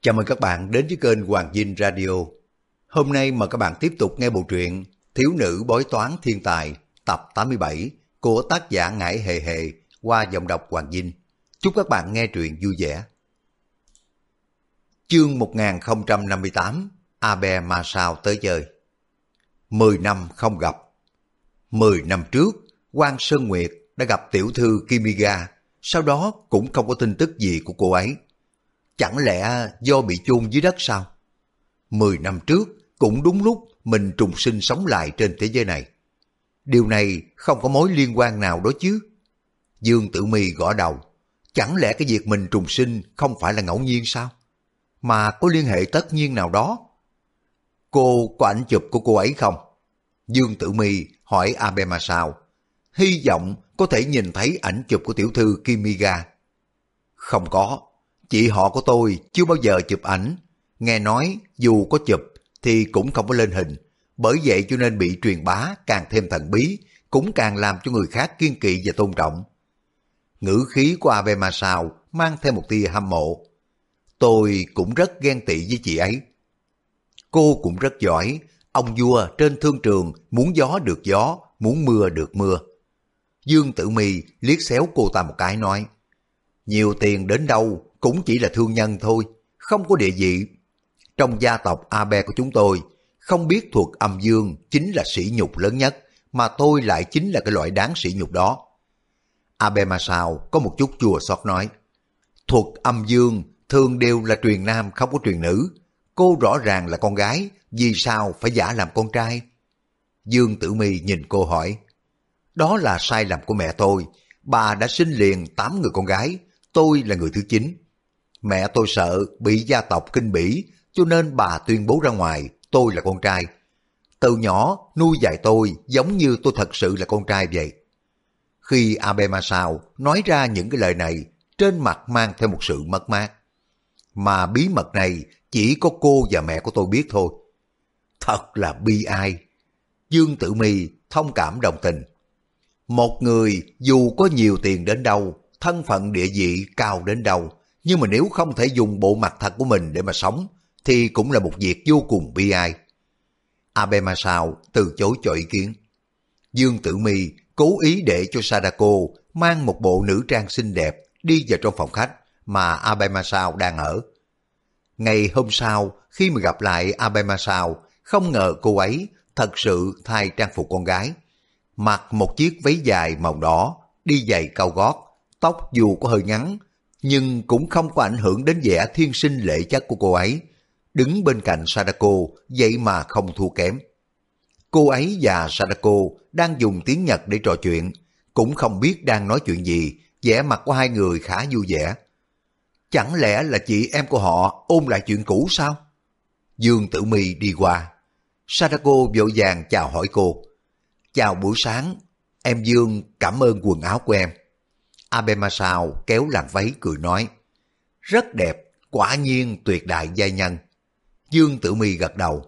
Chào mừng các bạn đến với kênh Hoàng Dinh Radio. Hôm nay mời các bạn tiếp tục nghe bộ truyện Thiếu nữ bói toán thiên tài tập 87 của tác giả Ngải Hề Hề qua giọng đọc Hoàng Dinh. Chúc các bạn nghe truyện vui vẻ. Chương 1058 Abe Ma Sao tới chơi 10 năm không gặp 10 năm trước, Quang Sơn Nguyệt đã gặp tiểu thư Kimiga, sau đó cũng không có tin tức gì của cô ấy. Chẳng lẽ do bị chôn dưới đất sao? Mười năm trước, cũng đúng lúc mình trùng sinh sống lại trên thế giới này. Điều này không có mối liên quan nào đó chứ. Dương Tử Mi gõ đầu. Chẳng lẽ cái việc mình trùng sinh không phải là ngẫu nhiên sao? Mà có liên hệ tất nhiên nào đó. Cô có ảnh chụp của cô ấy không? Dương Tử Mi hỏi Abema sao? Hy vọng có thể nhìn thấy ảnh chụp của tiểu thư Kimiga. Không có, chị họ của tôi chưa bao giờ chụp ảnh. Nghe nói dù có chụp thì cũng không có lên hình. Bởi vậy cho nên bị truyền bá càng thêm thần bí, cũng càng làm cho người khác kiên kỵ và tôn trọng. Ngữ khí của Abema sao mang thêm một tia hâm mộ. Tôi cũng rất ghen tị với chị ấy. Cô cũng rất giỏi, ông vua trên thương trường muốn gió được gió, muốn mưa được mưa. Dương Tử Mi liếc xéo cô ta một cái nói, nhiều tiền đến đâu cũng chỉ là thương nhân thôi, không có địa vị. Trong gia tộc Abe của chúng tôi, không biết thuộc âm dương chính là sỉ nhục lớn nhất, mà tôi lại chính là cái loại đáng sỉ nhục đó. Abe Masao có một chút chùa xót nói, thuộc âm dương thường đều là truyền nam không có truyền nữ. Cô rõ ràng là con gái, vì sao phải giả làm con trai? Dương Tử Mi nhìn cô hỏi, đó là sai lầm của mẹ tôi. Bà đã sinh liền 8 người con gái, tôi là người thứ 9. Mẹ tôi sợ bị gia tộc kinh bỉ, cho nên bà tuyên bố ra ngoài tôi là con trai. Từ nhỏ nuôi dạy tôi giống như tôi thật sự là con trai vậy. Khi Abe Masao nói ra những cái lời này, trên mặt mang theo một sự mất mát. Mà bí mật này chỉ có cô và mẹ của tôi biết thôi. Thật là bi ai. Dương Tử Mi thông cảm đồng tình. Một người dù có nhiều tiền đến đâu, thân phận địa vị cao đến đâu, nhưng mà nếu không thể dùng bộ mặt thật của mình để mà sống, thì cũng là một việc vô cùng bi ai. Abema Sao từ chối cho ý kiến. Dương Tử Mi cố ý để cho Sadako mang một bộ nữ trang xinh đẹp đi vào trong phòng khách mà Abema Sao đang ở. Ngày hôm sau, khi mà gặp lại Abema Sao, không ngờ cô ấy thật sự thay trang phục con gái. Mặc một chiếc váy dài màu đỏ, đi giày cao gót, tóc dù có hơi ngắn, nhưng cũng không có ảnh hưởng đến vẻ thiên sinh lệ chất của cô ấy. Đứng bên cạnh Sadako, vậy mà không thua kém. Cô ấy và Sadako đang dùng tiếng Nhật để trò chuyện, cũng không biết đang nói chuyện gì, vẻ mặt của hai người khá vui vẻ. Chẳng lẽ là chị em của họ ôm lại chuyện cũ sao? Dương Tử Mi đi qua. Sadako vội vàng chào hỏi cô. Chào buổi sáng, em Dương cảm ơn quần áo của em. Abemasao kéo làn váy cười nói, rất đẹp, quả nhiên tuyệt đại giai nhân. Dương Tử Mi gật đầu,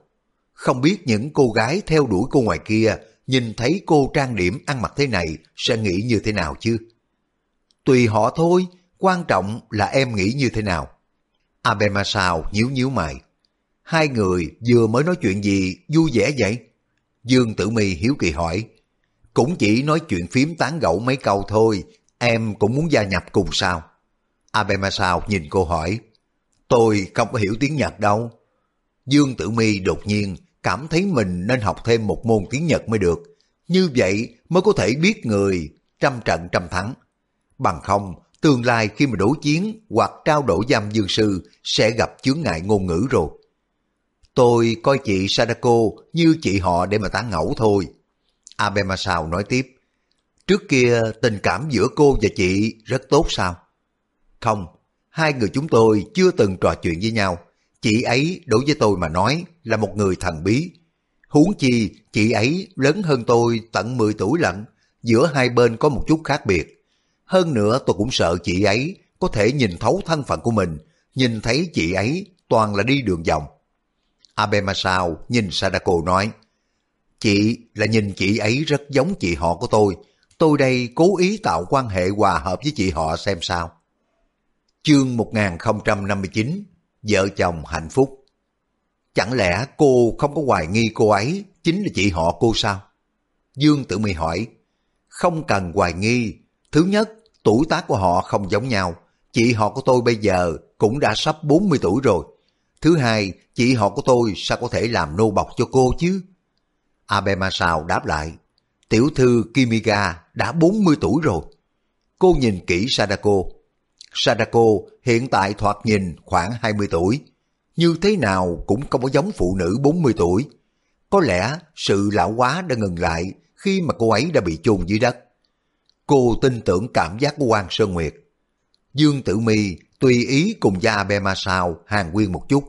không biết những cô gái theo đuổi cô ngoài kia nhìn thấy cô trang điểm ăn mặc thế này sẽ nghĩ như thế nào chứ? Tùy họ thôi, quan trọng là em nghĩ như thế nào. Abemasao nhíu nhíu mày. Hai người vừa mới nói chuyện gì vui vẻ vậy? Dương Tử Mi hiếu kỳ hỏi. Cũng chỉ nói chuyện phím tán gẫu mấy câu thôi, em cũng muốn gia nhập cùng sao? Abema Sao nhìn cô hỏi. Tôi không có hiểu tiếng Nhật đâu. Dương Tử Mi đột nhiên cảm thấy mình nên học thêm một môn tiếng Nhật mới được. Như vậy mới có thể biết người trăm trận trăm thắng. Bằng không, tương lai khi mà đối chiến hoặc trao đổi giam dương sư sẽ gặp chướng ngại ngôn ngữ rồi. Tôi coi chị Sadako như chị họ để mà tán ngẫu thôi. Abemasao nói tiếp. Trước kia tình cảm giữa cô và chị rất tốt sao? Không, hai người chúng tôi chưa từng trò chuyện với nhau. Chị ấy đối với tôi mà nói là một người thần bí. Huống chi chị ấy lớn hơn tôi tận 10 tuổi lận. Giữa hai bên có một chút khác biệt. Hơn nữa tôi cũng sợ chị ấy có thể nhìn thấu thân phận của mình. Nhìn thấy chị ấy toàn là đi đường vòng. Abe Masao nhìn Sadako nói, Chị là nhìn chị ấy rất giống chị họ của tôi. Tôi đây cố ý tạo quan hệ hòa hợp với chị họ xem sao. Chương 1059 vợ chồng hạnh phúc. Chẳng lẽ cô không có hoài nghi cô ấy chính là chị họ cô sao? Dương Tử Mi hỏi, không cần hoài nghi. Thứ nhất, tuổi tác của họ không giống nhau. Chị họ của tôi bây giờ cũng đã sắp 40 tuổi rồi. Thứ hai, chị họ của tôi sao có thể làm nô bọc cho cô chứ? Abe Masao đáp lại, tiểu thư Kimiga đã 40 tuổi rồi. Cô nhìn kỹ Sadako. Sadako hiện tại thoạt nhìn khoảng 20 tuổi. Như thế nào cũng không có giống phụ nữ 40 tuổi. Có lẽ sự lão hóa đã ngừng lại khi mà cô ấy đã bị chôn dưới đất. Cô tin tưởng cảm giác của Quang Sơn Nguyệt. Dương Tử Mi tùy ý cùng gia Bema Sao hàng nguyên một chút.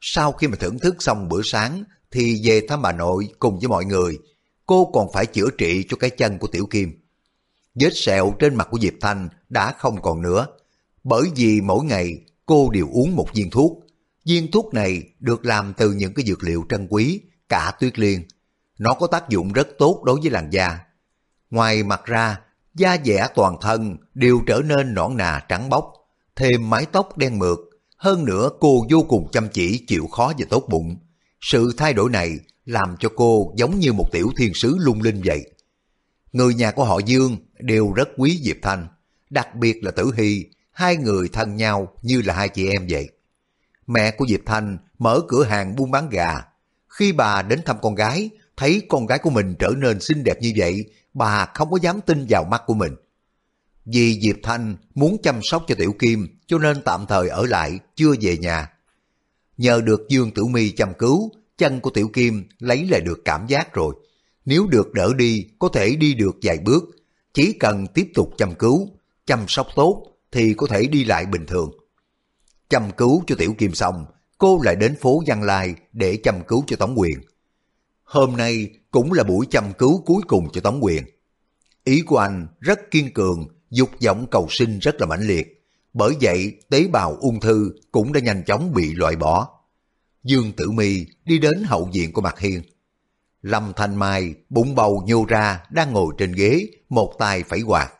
Sau khi mà thưởng thức xong bữa sáng thì về thăm bà nội cùng với mọi người. Cô còn phải chữa trị cho cái chân của Tiểu Kim. Vết sẹo trên mặt của Diệp Thanh đã không còn nữa. Bởi vì mỗi ngày cô đều uống một viên thuốc. Viên thuốc này được làm từ những cái dược liệu trân quý, cả tuyết liên. Nó có tác dụng rất tốt đối với làn da. Ngoài mặt ra, da dẻ toàn thân đều trở nên nõn nà trắng bóc, thêm mái tóc đen mượt. Hơn nữa cô vô cùng chăm chỉ chịu khó và tốt bụng. Sự thay đổi này làm cho cô giống như một tiểu thiên sứ lung linh vậy. Người nhà của họ Dương đều rất quý Diệp Thanh, đặc biệt là Tử Hy, hai người thân nhau như là hai chị em vậy. Mẹ của Diệp Thanh mở cửa hàng buôn bán gà. Khi bà đến thăm con gái, thấy con gái của mình trở nên xinh đẹp như vậy, bà không có dám tin vào mắt của mình. Vì Diệp Thanh muốn chăm sóc cho Tiểu Kim cho nên tạm thời ở lại, chưa về nhà. Nhờ được Dương Tử Mi chăm cứu, chân của Tiểu Kim lấy lại được cảm giác rồi. Nếu được đỡ đi, có thể đi được vài bước. Chỉ cần tiếp tục chăm cứu, chăm sóc tốt thì có thể đi lại bình thường. Chăm cứu cho Tiểu Kim xong, cô lại đến phố Văn Lai để chăm cứu cho Tống Quyền. Hôm nay cũng là buổi chăm cứu cuối cùng cho Tống Quyền. Ý của anh rất kiên cường, dục vọng cầu sinh rất là mãnh liệt. Bởi vậy, tế bào ung thư cũng đã nhanh chóng bị loại bỏ. Dương Tử Mi đi đến hậu viện của Mạc Hiên. Lâm Thanh Mai bụng bầu nhô ra đang ngồi trên ghế, một tay phẩy quạt.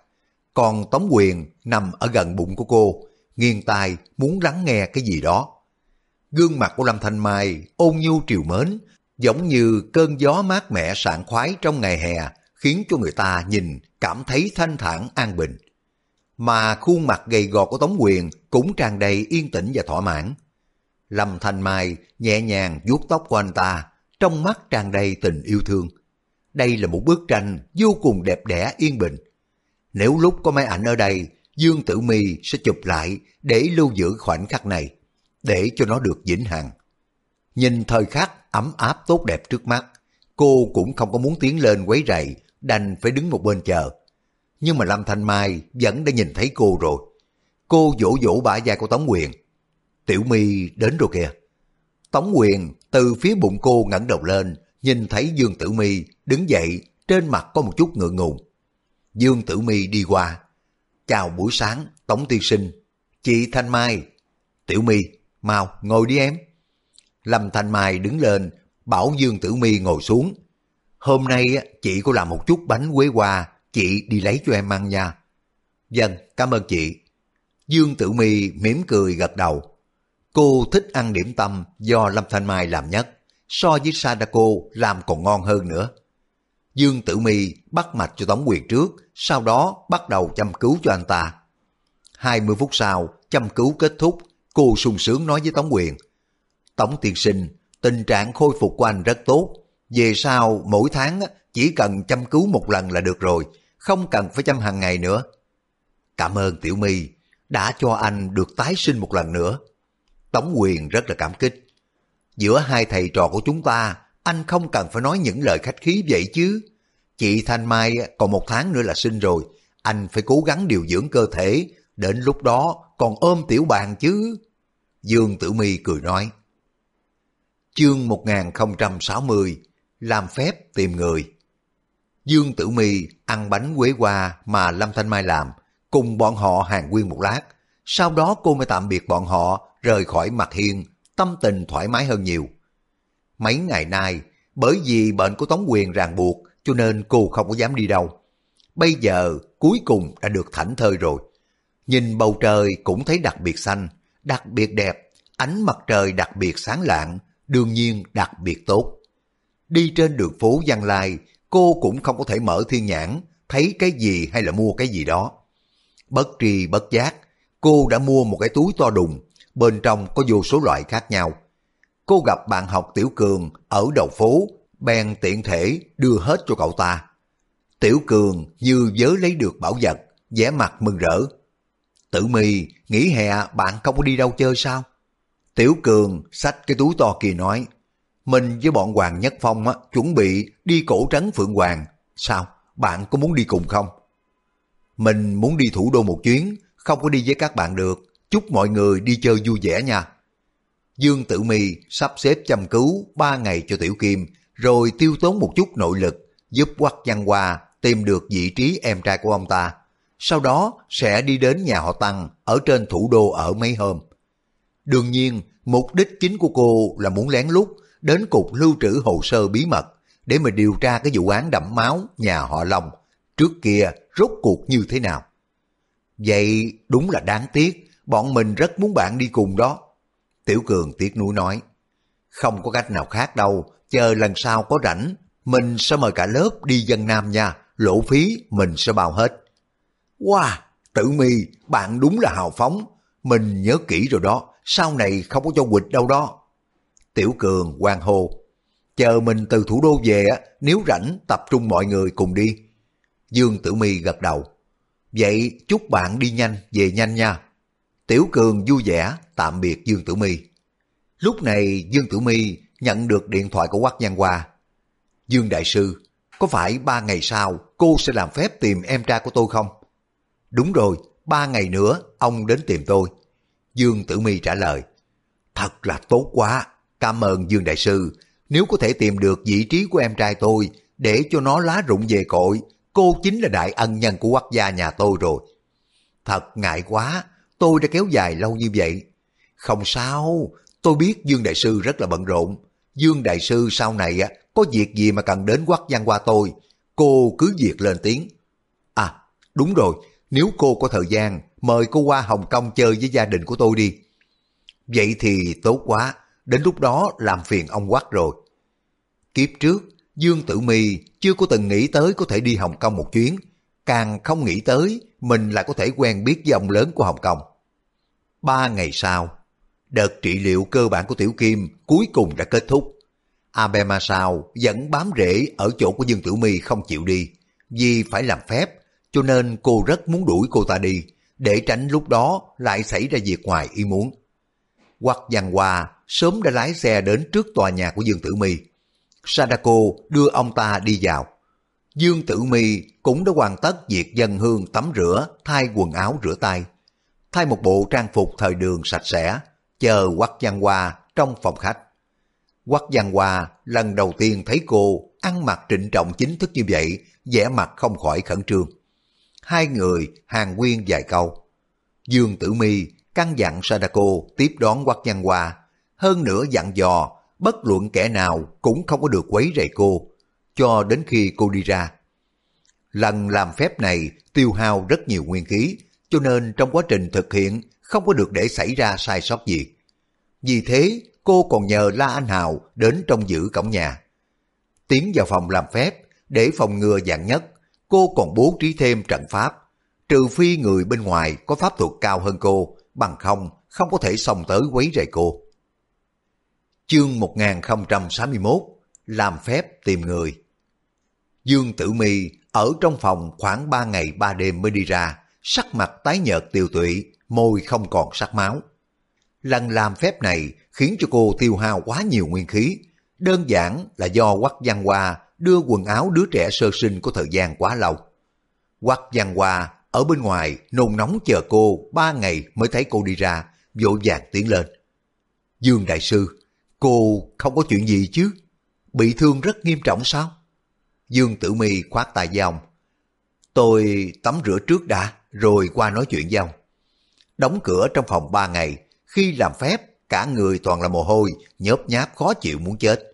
Còn Tống Quyền nằm ở gần bụng của cô, nghiêng tai muốn lắng nghe cái gì đó. Gương mặt của Lâm Thanh Mai ôn nhu triều mến, giống như cơn gió mát mẻ sảng khoái trong ngày hè, khiến cho người ta nhìn cảm thấy thanh thản an bình. Mà khuôn mặt gầy gò của Tống Quyền cũng tràn đầy yên tĩnh và thỏa mãn. Lâm Thanh Mai nhẹ nhàng vuốt tóc của anh ta, trong mắt tràn đầy tình yêu thương. Đây là một bức tranh vô cùng đẹp đẽ yên bình. Nếu lúc có máy ảnh ở đây, Dương Tử Mi sẽ chụp lại để lưu giữ khoảnh khắc này, để cho nó được vĩnh hằng. Nhìn thời khắc ấm áp tốt đẹp trước mắt, cô cũng không có muốn tiến lên quấy rầy, đành phải đứng một bên chờ. Nhưng mà Lâm Thanh Mai vẫn đã nhìn thấy cô rồi. Cô vỗ vỗ bả vai của Tống Quyền. Tiểu My đến rồi kìa. Tống Quyền từ phía bụng cô ngẩng đầu lên, nhìn thấy Dương Tử Mi đứng dậy, trên mặt có một chút ngượng ngùng. Dương Tử Mi đi qua. Chào buổi sáng, Tống Tiên Sinh. Chị Thanh Mai. Tiểu My, mau ngồi đi em. Lâm Thanh Mai đứng lên, bảo Dương Tử Mi ngồi xuống. Hôm nay chị có làm một chút bánh quế hoa, chị đi lấy cho em ăn nha. Dân, vâng, cảm ơn chị. Dương Tử Mi mỉm cười gật đầu. Cô thích ăn điểm tâm do Lâm Thanh Mai làm nhất, so với Sadako làm còn ngon hơn nữa. Dương Tử Mi bắt mạch cho Tống Quyền trước, sau đó bắt đầu chăm cứu cho anh ta. 20 phút sau, chăm cứu kết thúc, cô sung sướng nói với Tống Quyền. Tống tiên sinh, tình trạng khôi phục của anh rất tốt. Về sau, mỗi tháng chỉ cần chăm cứu một lần là được rồi, không cần phải chăm hàng ngày nữa. Cảm ơn Tiểu My, đã cho anh được tái sinh một lần nữa. Tống Quyền rất là cảm kích. Giữa hai thầy trò của chúng ta, anh không cần phải nói những lời khách khí vậy chứ. Chị Thanh Mai còn một tháng nữa là sinh rồi, anh phải cố gắng điều dưỡng cơ thể, đến lúc đó còn ôm tiểu bàn chứ. Dương Tử Mi cười nói. Chương 1060 Làm phép tìm người Dương Tử Mi ăn bánh quế hoa mà Lâm Thanh Mai làm, cùng bọn họ hàng nguyên một lát. Sau đó cô mới tạm biệt bọn họ rời khỏi mặt hiên, tâm tình thoải mái hơn nhiều. Mấy ngày nay, bởi vì bệnh của Tống Quyền ràng buộc, cho nên cô không có dám đi đâu. Bây giờ, cuối cùng đã được thảnh thơi rồi. Nhìn bầu trời cũng thấy đặc biệt xanh, đặc biệt đẹp, ánh mặt trời đặc biệt sáng lạng, đương nhiên đặc biệt tốt. Đi trên đường phố Giang Lai, cô cũng không có thể mở thiên nhãn, thấy cái gì hay là mua cái gì đó. Bất tri bất giác, cô đã mua một cái túi to đùng, bên trong có vô số loại khác nhau. Cô gặp bạn học Tiểu Cường ở đầu phố, bèn tiện thể đưa hết cho cậu ta. Tiểu Cường như vớ lấy được bảo vật, vẻ mặt mừng rỡ. Tử Mì nghỉ hè bạn không có đi đâu chơi sao? Tiểu Cường xách cái túi to kia nói, mình với bọn Hoàng Nhất Phong á, chuẩn bị đi cổ trấn Phượng Hoàng. Sao? Bạn có muốn đi cùng không? Mình muốn đi thủ đô một chuyến, không có đi với các bạn được. Chúc mọi người đi chơi vui vẻ nha. Dương Tử Mi sắp xếp chăm cứu ba ngày cho Tiểu Kim, rồi tiêu tốn một chút nội lực, giúp Quắc Văn Hoa tìm được vị trí em trai của ông ta. Sau đó sẽ đi đến nhà họ Tăng ở trên thủ đô ở mấy hôm. Đương nhiên, mục đích chính của cô là muốn lén lút đến cục lưu trữ hồ sơ bí mật để mà điều tra cái vụ án đẫm máu nhà họ Long trước kia rốt cuộc như thế nào. Vậy đúng là đáng tiếc, bọn mình rất muốn bạn đi cùng đó. Tiểu Cường tiếc nuối nói, không có cách nào khác đâu, chờ lần sau có rảnh, mình sẽ mời cả lớp đi dân Nam nha, lỗ phí mình sẽ bao hết. Wow, tự mi, bạn đúng là hào phóng, mình nhớ kỹ rồi đó, sau này không có cho quỵt đâu đó. Tiểu Cường quan hô, chờ mình từ thủ đô về á, nếu rảnh tập trung mọi người cùng đi. Dương Tử Mi gật đầu. Vậy chúc bạn đi nhanh, về nhanh nha. Tiểu Cường vui vẻ tạm biệt Dương Tử Mi. Lúc này Dương Tử Mi nhận được điện thoại của Quách Văn Hoa. Dương Đại Sư, có phải ba ngày sau cô sẽ làm phép tìm em trai của tôi không? Đúng rồi, ba ngày nữa ông đến tìm tôi. Dương Tử Mi trả lời. Thật là tốt quá, cảm ơn Dương Đại Sư. Nếu có thể tìm được vị trí của em trai tôi để cho nó lá rụng về cội, cô chính là đại ân nhân của quốc gia nhà tôi rồi. Thật ngại quá, tôi đã kéo dài lâu như vậy. Không sao, tôi biết Dương Đại Sư rất là bận rộn. Dương Đại Sư sau này á có việc gì mà cần đến quắc văn qua tôi, cô cứ việc lên tiếng. À, đúng rồi, nếu cô có thời gian, mời cô qua Hồng Kông chơi với gia đình của tôi đi. Vậy thì tốt quá, đến lúc đó làm phiền ông quắc rồi. Kiếp trước, Dương Tử Mi chưa có từng nghĩ tới có thể đi Hồng Kông một chuyến, càng không nghĩ tới mình lại có thể quen biết với ông lớn của Hồng Kông. Ba ngày sau, đợt trị liệu cơ bản của Tiểu Kim cuối cùng đã kết thúc. Abema Sao vẫn bám rễ ở chỗ của Dương Tử Mi không chịu đi, vì phải làm phép, cho nên cô rất muốn đuổi cô ta đi, để tránh lúc đó lại xảy ra việc ngoài ý muốn. Hoặc Giang Hoa sớm đã lái xe đến trước tòa nhà của Dương Tử Mi. Sadako đưa ông ta đi vào. Dương Tử Mi cũng đã hoàn tất việc dân hương tắm rửa, thay quần áo rửa tay. Thay một bộ trang phục thời đường sạch sẽ, chờ Quắc Giang Hoa trong phòng khách. Quắc Giang Hoa lần đầu tiên thấy cô ăn mặc trịnh trọng chính thức như vậy, vẻ mặt không khỏi khẩn trương. Hai người hàng nguyên vài câu. Dương Tử Mi căn dặn Sadako tiếp đón Quắc Giang Hoa, hơn nữa dặn dò bất luận kẻ nào cũng không có được quấy rầy cô, cho đến khi cô đi ra. Lần làm phép này tiêu hao rất nhiều nguyên khí, cho nên trong quá trình thực hiện không có được để xảy ra sai sót gì. Vì thế, cô còn nhờ La Anh Hào đến trong giữ cổng nhà. Tiến vào phòng làm phép, để phòng ngừa dạng nhất, cô còn bố trí thêm trận pháp. Trừ phi người bên ngoài có pháp thuật cao hơn cô, bằng không, không có thể xông tới quấy rầy cô. Chương 1061 Làm phép tìm người Dương Tử Mi ở trong phòng khoảng 3 ngày 3 đêm mới đi ra, sắc mặt tái nhợt tiêu tụy, môi không còn sắc máu. Lần làm phép này khiến cho cô tiêu hao quá nhiều nguyên khí, đơn giản là do Quắc Văn Hoa đưa quần áo đứa trẻ sơ sinh có thời gian quá lâu. Quắc Văn Hoa ở bên ngoài nôn nóng chờ cô ba ngày mới thấy cô đi ra, vội vàng tiến lên. Dương Đại Sư, Cô không có chuyện gì chứ? Bị thương rất nghiêm trọng sao? Dương Tử Mi khoát tay với ông. Tôi tắm rửa trước đã, rồi qua nói chuyện với ông. Đóng cửa trong phòng ba ngày, khi làm phép, cả người toàn là mồ hôi, nhớp nháp khó chịu muốn chết.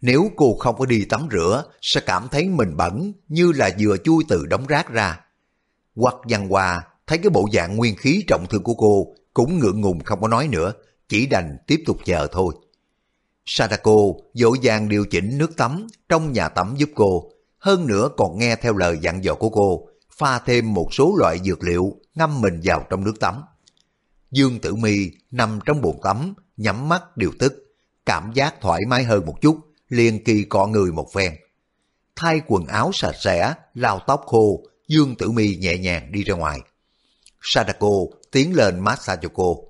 Nếu cô không có đi tắm rửa, sẽ cảm thấy mình bẩn như là vừa chui từ đống rác ra. Hoặc văn hòa thấy cái bộ dạng nguyên khí trọng thương của cô cũng ngượng ngùng không có nói nữa, chỉ đành tiếp tục chờ thôi. Sadako dỗ dàng điều chỉnh nước tắm trong nhà tắm giúp cô, hơn nữa còn nghe theo lời dặn dò của cô, pha thêm một số loại dược liệu ngâm mình vào trong nước tắm. Dương Tử Mi nằm trong bồn tắm, nhắm mắt điều tức, cảm giác thoải mái hơn một chút, liền kỳ cọ người một phen. Thay quần áo sạch sẽ, lau tóc khô, Dương Tử Mi nhẹ nhàng đi ra ngoài. Sadako tiến lên massage cho cô.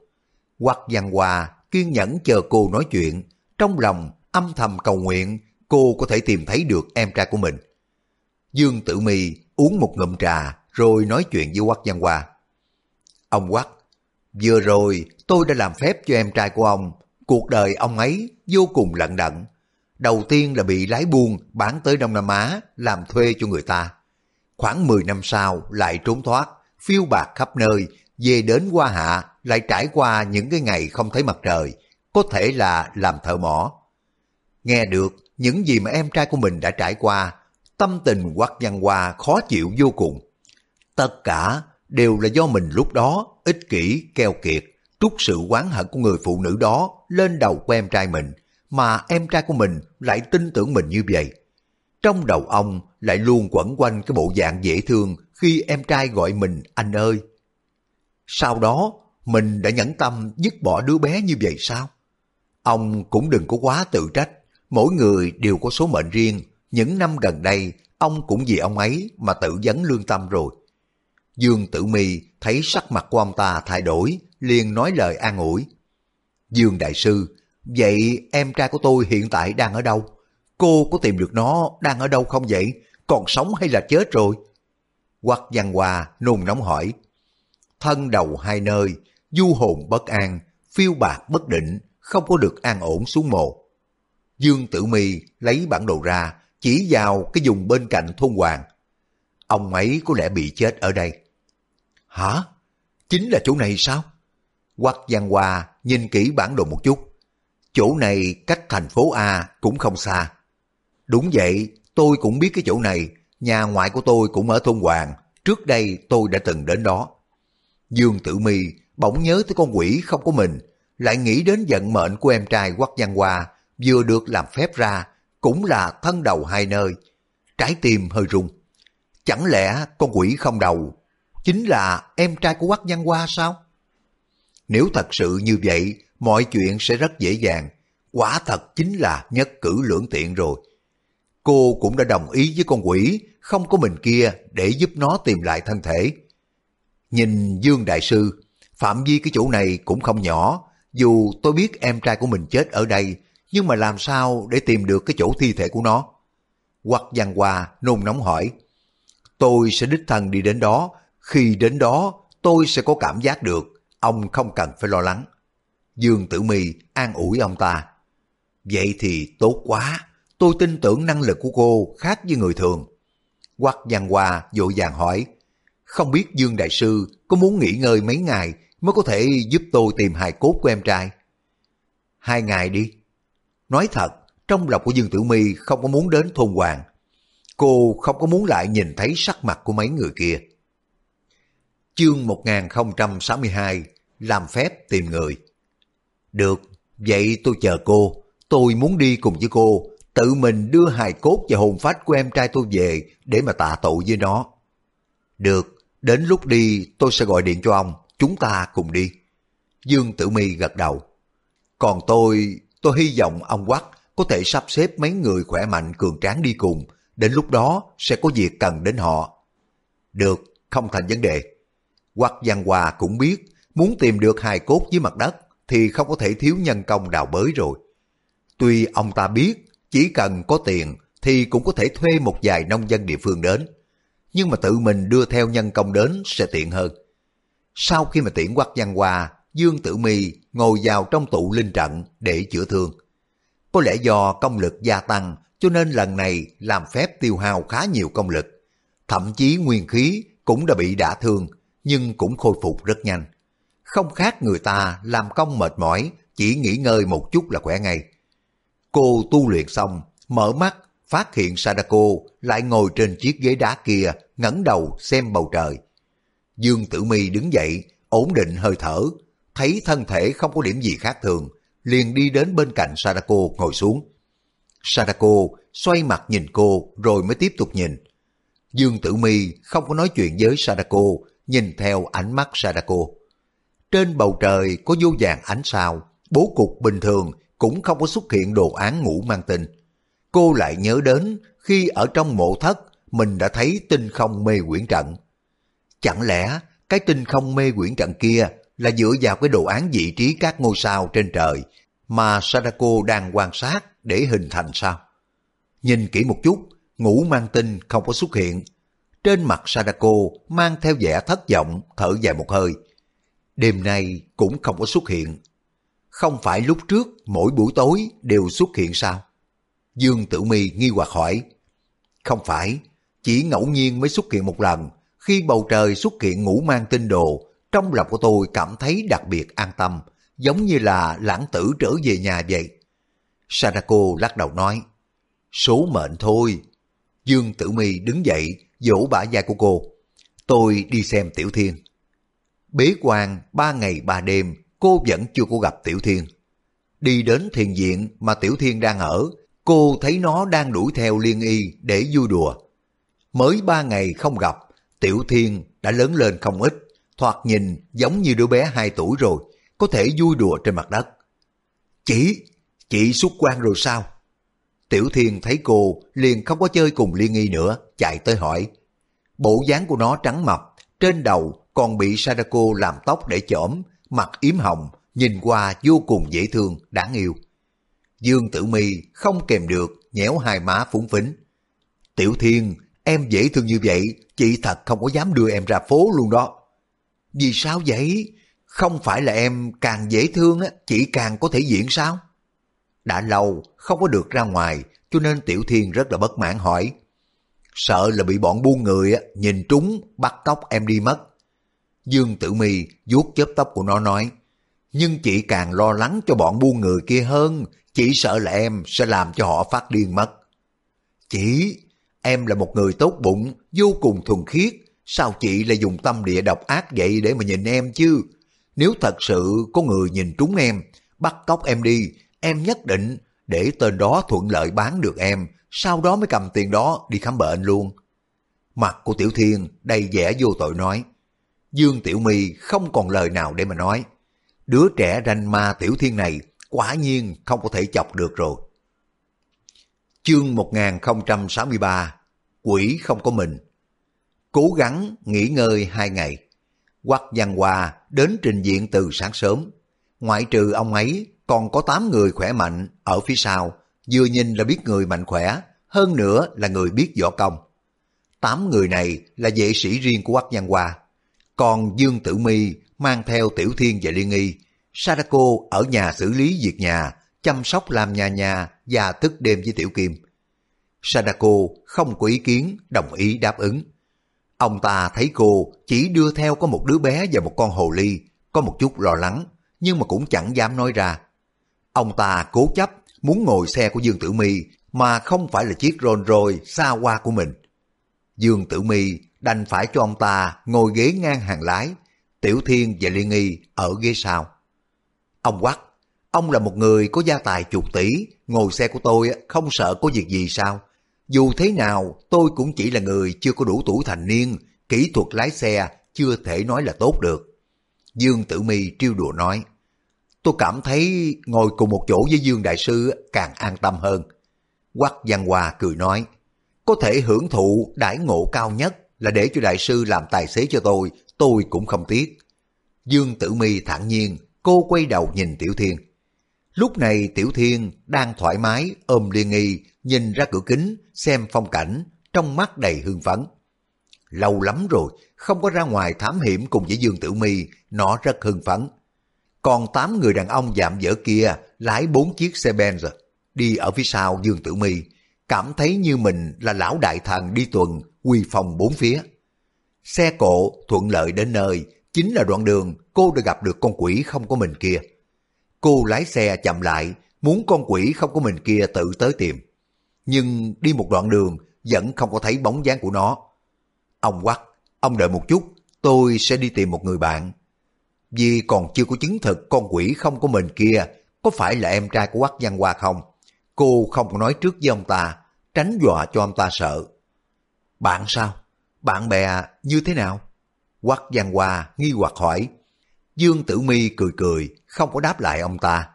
Hoặc văn hòa kiên nhẫn chờ cô nói chuyện, trong lòng âm thầm cầu nguyện cô có thể tìm thấy được em trai của mình. Dương Tử Mi uống một ngụm trà rồi nói chuyện với Quách Văn Hoa. Ông Quách, vừa rồi tôi đã làm phép cho em trai của ông. Cuộc đời ông ấy vô cùng lận đận. Đầu tiên là bị lái buôn bán tới Đông Nam Á làm thuê cho người ta. Khoảng 10 năm sau lại trốn thoát, phiêu bạc khắp nơi, về đến Hoa Hạ lại trải qua những cái ngày không thấy mặt trời, có thể là làm thợ mỏ. Nghe được những gì mà em trai của mình đã trải qua, tâm tình quắc văn hoa khó chịu vô cùng. Tất cả đều là do mình lúc đó ích kỷ, keo kiệt, trút sự oán hận của người phụ nữ đó lên đầu của em trai mình, mà em trai của mình lại tin tưởng mình như vậy. Trong đầu ông lại luôn quẩn quanh cái bộ dạng dễ thương khi em trai gọi mình anh ơi. Sau đó, mình đã nhẫn tâm dứt bỏ đứa bé như vậy sao? Ông cũng đừng có quá tự trách, mỗi người đều có số mệnh riêng, những năm gần đây ông cũng vì ông ấy mà tự vấn lương tâm rồi. Dương Tử Mi thấy sắc mặt của ông ta thay đổi, liền nói lời an ủi. Dương Đại Sư, vậy em trai của tôi hiện tại đang ở đâu? Cô có tìm được nó đang ở đâu không vậy? Còn sống hay là chết rồi? Quắc Văn Hòa nôn nóng hỏi. Thân đầu hai nơi, du hồn bất an, phiêu bạc bất định, không có được an ổn xuống mồ. Dương Tử Mi lấy bản đồ ra, chỉ vào cái vùng bên cạnh thôn hoàng. Ông ấy có lẽ bị chết ở đây. Hả? Chính là chỗ này sao? Quắc Giang Hoa nhìn kỹ bản đồ một chút. Chỗ này cách thành phố A cũng không xa. Đúng vậy, tôi cũng biết cái chỗ này. Nhà ngoại của tôi cũng ở thôn Hoàng. Trước đây tôi đã từng đến đó. Dương Tử Mi bỗng nhớ tới con quỷ không có mình, lại nghĩ đến vận mệnh của em trai Quắc Giang Hoa vừa được làm phép ra, cũng là thân đầu hai nơi. Trái tim hơi rung. Chẳng lẽ con quỷ không đầu chính là em trai của quách Văn Hoa sao? Nếu thật sự như vậy, mọi chuyện sẽ rất dễ dàng. Quả thật chính là nhất cử lưỡng tiện rồi. Cô cũng đã đồng ý với con quỷ, không có mình kia để giúp nó tìm lại thân thể. Nhìn Dương Đại Sư, phạm vi cái chỗ này cũng không nhỏ, dù tôi biết em trai của mình chết ở đây, nhưng mà làm sao để tìm được cái chỗ thi thể của nó? Hoặc Giang Hoa nôn nóng hỏi, tôi sẽ đích thân đi đến đó, khi đến đó tôi sẽ có cảm giác được, ông không cần phải lo lắng. Dương Tử Mi an ủi ông ta. Vậy thì tốt quá, tôi tin tưởng năng lực của cô khác với người thường. Quắc Giang Hoa vội vàng hỏi, không biết Dương Đại Sư có muốn nghỉ ngơi mấy ngày mới có thể giúp tôi tìm hài cốt của em trai? Hai ngày đi. Nói thật, trong lòng của Dương Tử Mi không có muốn đến thôn hoàng. Cô không có muốn lại nhìn thấy sắc mặt của mấy người kia. Chương 1062 Làm phép tìm người Được, vậy tôi chờ cô. Tôi muốn đi cùng với cô, tự mình đưa hài cốt và hồn phách của em trai tôi về để mà tạ tội với nó. Được, đến lúc đi tôi sẽ gọi điện cho ông, chúng ta cùng đi. Dương Tử Mi gật đầu. Còn tôi, tôi hy vọng ông Quắc có thể sắp xếp mấy người khỏe mạnh cường tráng đi cùng, đến lúc đó sẽ có việc cần đến họ. Được, không thành vấn đề. Quắc Văn Hòa cũng biết muốn tìm được hài cốt dưới mặt đất thì không có thể thiếu nhân công đào bới rồi. Tuy ông ta biết chỉ cần có tiền thì cũng có thể thuê một vài nông dân địa phương đến. Nhưng mà tự mình đưa theo nhân công đến sẽ tiện hơn. Sau khi mà tiễn quắc văn hòa, Dương Tử Mi ngồi vào trong tụ linh trận để chữa thương. Có lẽ do công lực gia tăng cho nên lần này làm phép tiêu hao khá nhiều công lực. Thậm chí nguyên khí cũng đã bị đả thương nhưng cũng khôi phục rất nhanh. Không khác người ta làm công mệt mỏi, chỉ nghỉ ngơi một chút là khỏe ngay. Cô tu luyện xong, mở mắt, phát hiện Sadako lại ngồi trên chiếc ghế đá kia, ngẩng đầu xem bầu trời. Dương Tử Mi đứng dậy, ổn định hơi thở, thấy thân thể không có điểm gì khác thường, liền đi đến bên cạnh Sadako ngồi xuống. Sadako xoay mặt nhìn cô rồi mới tiếp tục nhìn. Dương Tử Mi không có nói chuyện với Sadako, nhìn theo ánh mắt Sadako. Trên bầu trời có vô vàng ánh sao, bố cục bình thường cũng không có xuất hiện đồ án ngủ mang tinh. Cô lại nhớ đến khi ở trong mộ thất mình đã thấy tinh không mê quyển trận. Chẳng lẽ cái tinh không mê quyển trận kia là dựa vào cái đồ án vị trí các ngôi sao trên trời mà Sadako đang quan sát để hình thành sao? Nhìn kỹ một chút, ngủ mang tinh không có xuất hiện. Trên mặt Sadako mang theo vẻ thất vọng, thở dài một hơi. Đêm nay cũng không có xuất hiện. Không phải lúc trước mỗi buổi tối đều xuất hiện sao? Dương Tử Mi nghi hoặc hỏi. Không phải, chỉ ngẫu nhiên mới xuất hiện một lần. Khi bầu trời xuất hiện ngủ mang tinh đồ, trong lòng của tôi cảm thấy đặc biệt an tâm, giống như là lãng tử trở về nhà vậy. Sadako lắc đầu nói, số mệnh thôi. Dương Tử Mi đứng dậy, vỗ bả vai của cô. Tôi đi xem Tiểu Thiên. Bế quan ba ngày ba đêm, cô vẫn chưa có gặp Tiểu Thiên. Đi đến thiền viện mà Tiểu Thiên đang ở, cô thấy nó đang đuổi theo liên y để vui đùa. Mới ba ngày không gặp, Tiểu Thiên đã lớn lên không ít, thoạt nhìn giống như đứa bé hai tuổi rồi, có thể vui đùa trên mặt đất. Chị, chị xuất quan rồi sao? Tiểu Thiên thấy cô liền không có chơi cùng Liên Nghi nữa, chạy tới hỏi. Bộ dáng của nó trắng mập, trên đầu còn bị Sadako làm tóc để chỏm, mặt yếm hồng, nhìn qua vô cùng dễ thương, đáng yêu. Dương Tử Mi không kèm được, nhéo hai má phúng phính. Tiểu Thiên, em dễ thương như vậy, chị thật không có dám đưa em ra phố luôn đó. Vì sao vậy? Không phải là em càng dễ thương, chỉ càng có thể diễn sao? Đã lâu không có được ra ngoài, cho nên Tiểu Thiên rất là bất mãn hỏi. Sợ là bị bọn buôn người nhìn trúng bắt cóc em đi mất. Dương Tử Mi vuốt chớp tóc của nó nói, nhưng chị càng lo lắng cho bọn buôn người kia hơn, chỉ sợ là em sẽ làm cho họ phát điên mất. Chị, em là một người tốt bụng, vô cùng thuần khiết, sao chị lại dùng tâm địa độc ác vậy để mà nhìn em chứ? Nếu thật sự có người nhìn trúng em, bắt cóc em đi, em nhất định để tên đó thuận lợi bán được em, sau đó mới cầm tiền đó đi khám bệnh luôn. Mặt của Tiểu Thiên đầy vẻ vô tội nói. Dương Tiểu My không còn lời nào để mà nói. Đứa trẻ ranh ma Tiểu Thiên này quả nhiên không có thể chọc được rồi. Chương 1063 Quỷ không có mình Cố gắng nghỉ ngơi hai ngày. quách Văn Hòa đến trình diện từ sáng sớm. Ngoại trừ ông ấy, còn có 8 người khỏe mạnh ở phía sau, vừa nhìn là biết người mạnh khỏe, hơn nữa là người biết võ công. Tám người này là vệ sĩ riêng của quách Văn hòa. Còn Dương Tử Mi mang theo Tiểu Thiên và Liên Nghi, Sadako ở nhà xử lý việc nhà, chăm sóc làm nhà nhà và thức đêm với Tiểu Kim. Sadako không có ý kiến, đồng ý đáp ứng. Ông ta thấy cô chỉ đưa theo có một đứa bé và một con hồ ly, có một chút lo lắng, nhưng mà cũng chẳng dám nói ra. Ông ta cố chấp muốn ngồi xe của Dương Tử Mi mà không phải là chiếc Rolls Royce xa hoa của mình. Dương Tử Mi đành phải cho ông ta ngồi ghế ngang hàng lái, Tiểu Thiên và Liên Nghi ở ghế sau. Ông quắc, ông là một người có gia tài chục tỷ, ngồi xe của tôi không sợ có việc gì sao? Dù thế nào, tôi cũng chỉ là người chưa có đủ tuổi thành niên, kỹ thuật lái xe chưa thể nói là tốt được. Dương Tử Mi trêu đùa nói, tôi cảm thấy ngồi cùng một chỗ với Dương Đại Sư càng an tâm hơn. Quắc Văn Hòa cười nói, có thể hưởng thụ đãi ngộ cao nhất là để cho Đại Sư làm tài xế cho tôi, tôi cũng không tiếc. Dương Tử Mi thản nhiên, cô quay đầu nhìn Tiểu Thiên. Lúc này Tiểu Thiên đang thoải mái ôm Liên Nghi, nhìn ra cửa kính, xem phong cảnh, trong mắt đầy hương phấn. Lâu lắm rồi, không có ra ngoài thám hiểm cùng với Dương Tử Mi, nó rất hưng phấn. Còn tám người đàn ông giảm dở kia lái bốn chiếc xe Benz, đi ở phía sau Dương Tử Mi, cảm thấy như mình là lão đại thần đi tuần, quy phòng bốn phía. Xe cộ thuận lợi đến nơi, chính là đoạn đường cô đã gặp được con quỷ không có mình kia. Cô lái xe chậm lại, muốn con quỷ không có mình kia tự tới tìm. Nhưng đi một đoạn đường vẫn không có thấy bóng dáng của nó. Ông quắc, ông đợi một chút, tôi sẽ đi tìm một người bạn. vì còn chưa có chứng thực con quỷ không có mình kia có phải là em trai của quắc Văn Hoa không. Cô không có nói trước với ông ta, tránh dọa cho ông ta sợ. Bạn sao? Bạn bè như thế nào? quắc Văn Hoa nghi hoặc hỏi. Dương Tử Mi cười cười, không có đáp lại ông ta.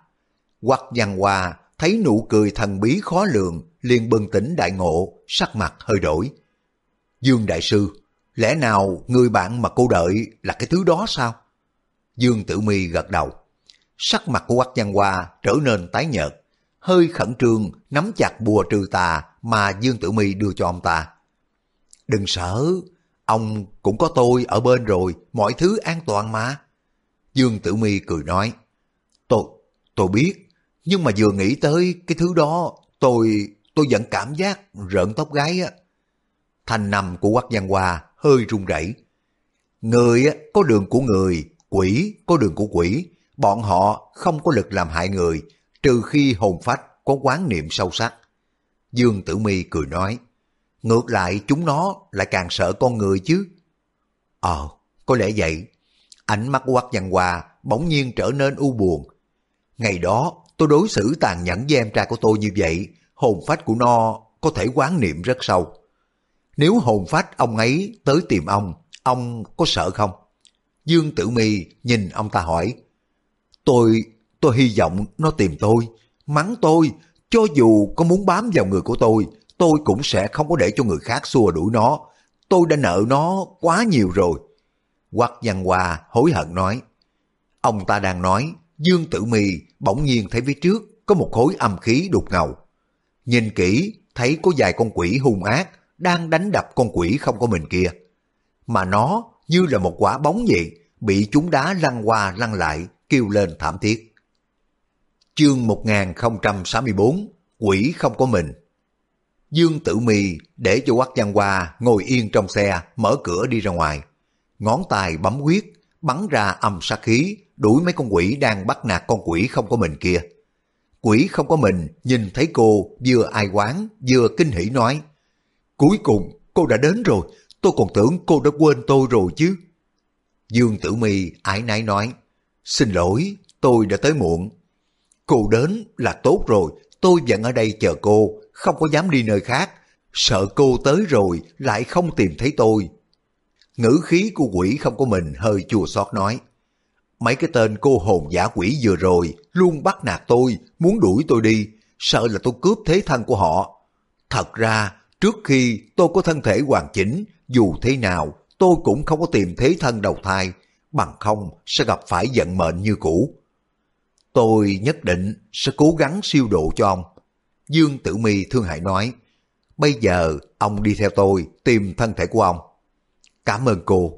Quách Văn Hoa thấy nụ cười thần bí khó lường, liền bừng tỉnh đại ngộ, sắc mặt hơi đổi. Dương Đại Sư, lẽ nào người bạn mà cô đợi là cái thứ đó sao? Dương Tử Mi gật đầu. Sắc mặt của Quách Văn Hoa trở nên tái nhợt, hơi khẩn trương nắm chặt bùa trừ tà mà Dương Tử Mi đưa cho ông ta. Đừng sợ, ông cũng có tôi ở bên rồi, mọi thứ an toàn mà. Dương Tử Mi cười nói, tôi, tôi biết, nhưng mà vừa nghĩ tới cái thứ đó, tôi, tôi vẫn cảm giác rợn tóc gáy á. Thành nằm của Quách Văn Hoa hơi run rẩy. Người có đường của người, quỷ có đường của quỷ, bọn họ không có lực làm hại người, trừ khi hồn phách có quán niệm sâu sắc. Dương Tử Mi cười nói, ngược lại chúng nó lại càng sợ con người chứ. Ờ, có lẽ vậy. Ánh mắt của Quách Văn Hòa bỗng nhiên trở nên u buồn. Ngày đó tôi đối xử tàn nhẫn với em trai của tôi như vậy, hồn phách của nó có thể quán niệm rất sâu. Nếu hồn phách ông ấy tới tìm ông, ông có sợ không? Dương Tử Mi nhìn ông ta hỏi. Tôi, tôi hy vọng nó tìm tôi, mắng tôi, cho dù có muốn bám vào người của tôi, tôi cũng sẽ không có để cho người khác xua đuổi nó. Tôi đã nợ nó quá nhiều rồi. Quắc Văn Hoa hối hận nói. Ông ta đang nói, Dương Tử Mi bỗng nhiên thấy phía trước có một khối âm khí đục ngầu. Nhìn kỹ, thấy có vài con quỷ hung ác đang đánh đập con quỷ không có mình kia. Mà nó như là một quả bóng vậy, bị chúng đá lăn qua lăn lại, kêu lên thảm thiết. Chương 1064 Quỷ không có mình Dương Tử Mi để cho Quách Văn Hoa ngồi yên trong xe, mở cửa đi ra ngoài. Ngón tay bấm huyết, bắn ra âm sát khí, đuổi mấy con quỷ đang bắt nạt con quỷ không có mình kia. Quỷ không có mình, nhìn thấy cô vừa ai quán, vừa kinh hỉ nói. Cuối cùng, cô đã đến rồi, tôi còn tưởng cô đã quên tôi rồi chứ. Dương Tử Mi ái nái nói, xin lỗi, tôi đã tới muộn. Cô đến là tốt rồi, tôi vẫn ở đây chờ cô, không có dám đi nơi khác, sợ cô tới rồi lại không tìm thấy tôi. Ngữ khí của quỷ không có mình hơi chua xót nói, mấy cái tên cô hồn giả quỷ vừa rồi luôn bắt nạt tôi, muốn đuổi tôi đi, sợ là tôi cướp thế thân của họ. Thật ra, trước khi tôi có thân thể hoàn chỉnh, dù thế nào tôi cũng không có tìm thế thân đầu thai, bằng không sẽ gặp phải vận mệnh như cũ. Tôi nhất định sẽ cố gắng siêu độ cho ông. Dương Tử Mi thương hại nói, bây giờ ông đi theo tôi tìm thân thể của ông. Cảm ơn cô.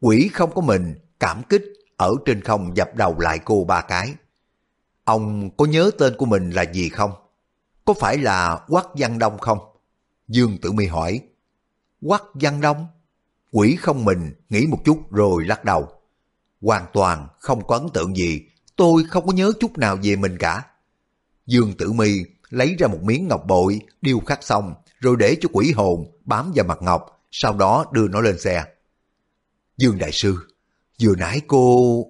Quỷ không có mình, cảm kích, ở trên không dập đầu lại cô ba cái. Ông có nhớ tên của mình là gì không? Có phải là Quắc Văn Đông không? Dương Tử Mi hỏi. Quắc Văn Đông? Quỷ không mình nghĩ một chút rồi lắc đầu. Hoàn toàn không có ấn tượng gì, tôi không có nhớ chút nào về mình cả. Dương Tử Mi lấy ra một miếng ngọc bội, điêu khắc xong, rồi để cho quỷ hồn bám vào mặt ngọc, sau đó đưa nó lên xe. Dương Đại Sư, vừa nãy cô...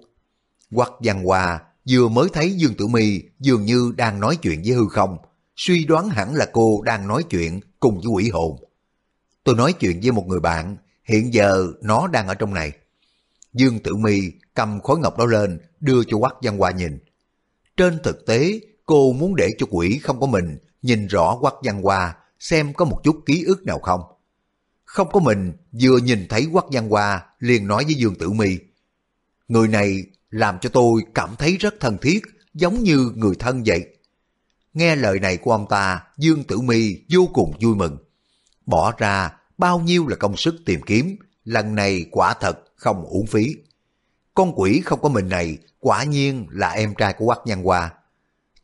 Quắc Văn Hòa vừa mới thấy Dương Tử Mi dường như đang nói chuyện với hư không, suy đoán hẳn là cô đang nói chuyện cùng với quỷ hồn. Tôi nói chuyện với một người bạn, hiện giờ nó đang ở trong này. Dương Tử Mi cầm khối ngọc đó lên, đưa cho Quách Văn Hoa nhìn. Trên thực tế, cô muốn để cho quỷ không có mình nhìn rõ Quách Văn Hoa xem có một chút ký ức nào không. Không có mình, vừa nhìn thấy Quách Văn Hoa liền nói với Dương Tử Mi. Người này làm cho tôi cảm thấy rất thân thiết, giống như người thân vậy. Nghe lời này của ông ta, Dương Tử Mi vô cùng vui mừng. Bỏ ra bao nhiêu là công sức tìm kiếm, lần này quả thật không uổng phí. Con quỷ không có mình này quả nhiên là em trai của Quách văn Hoa.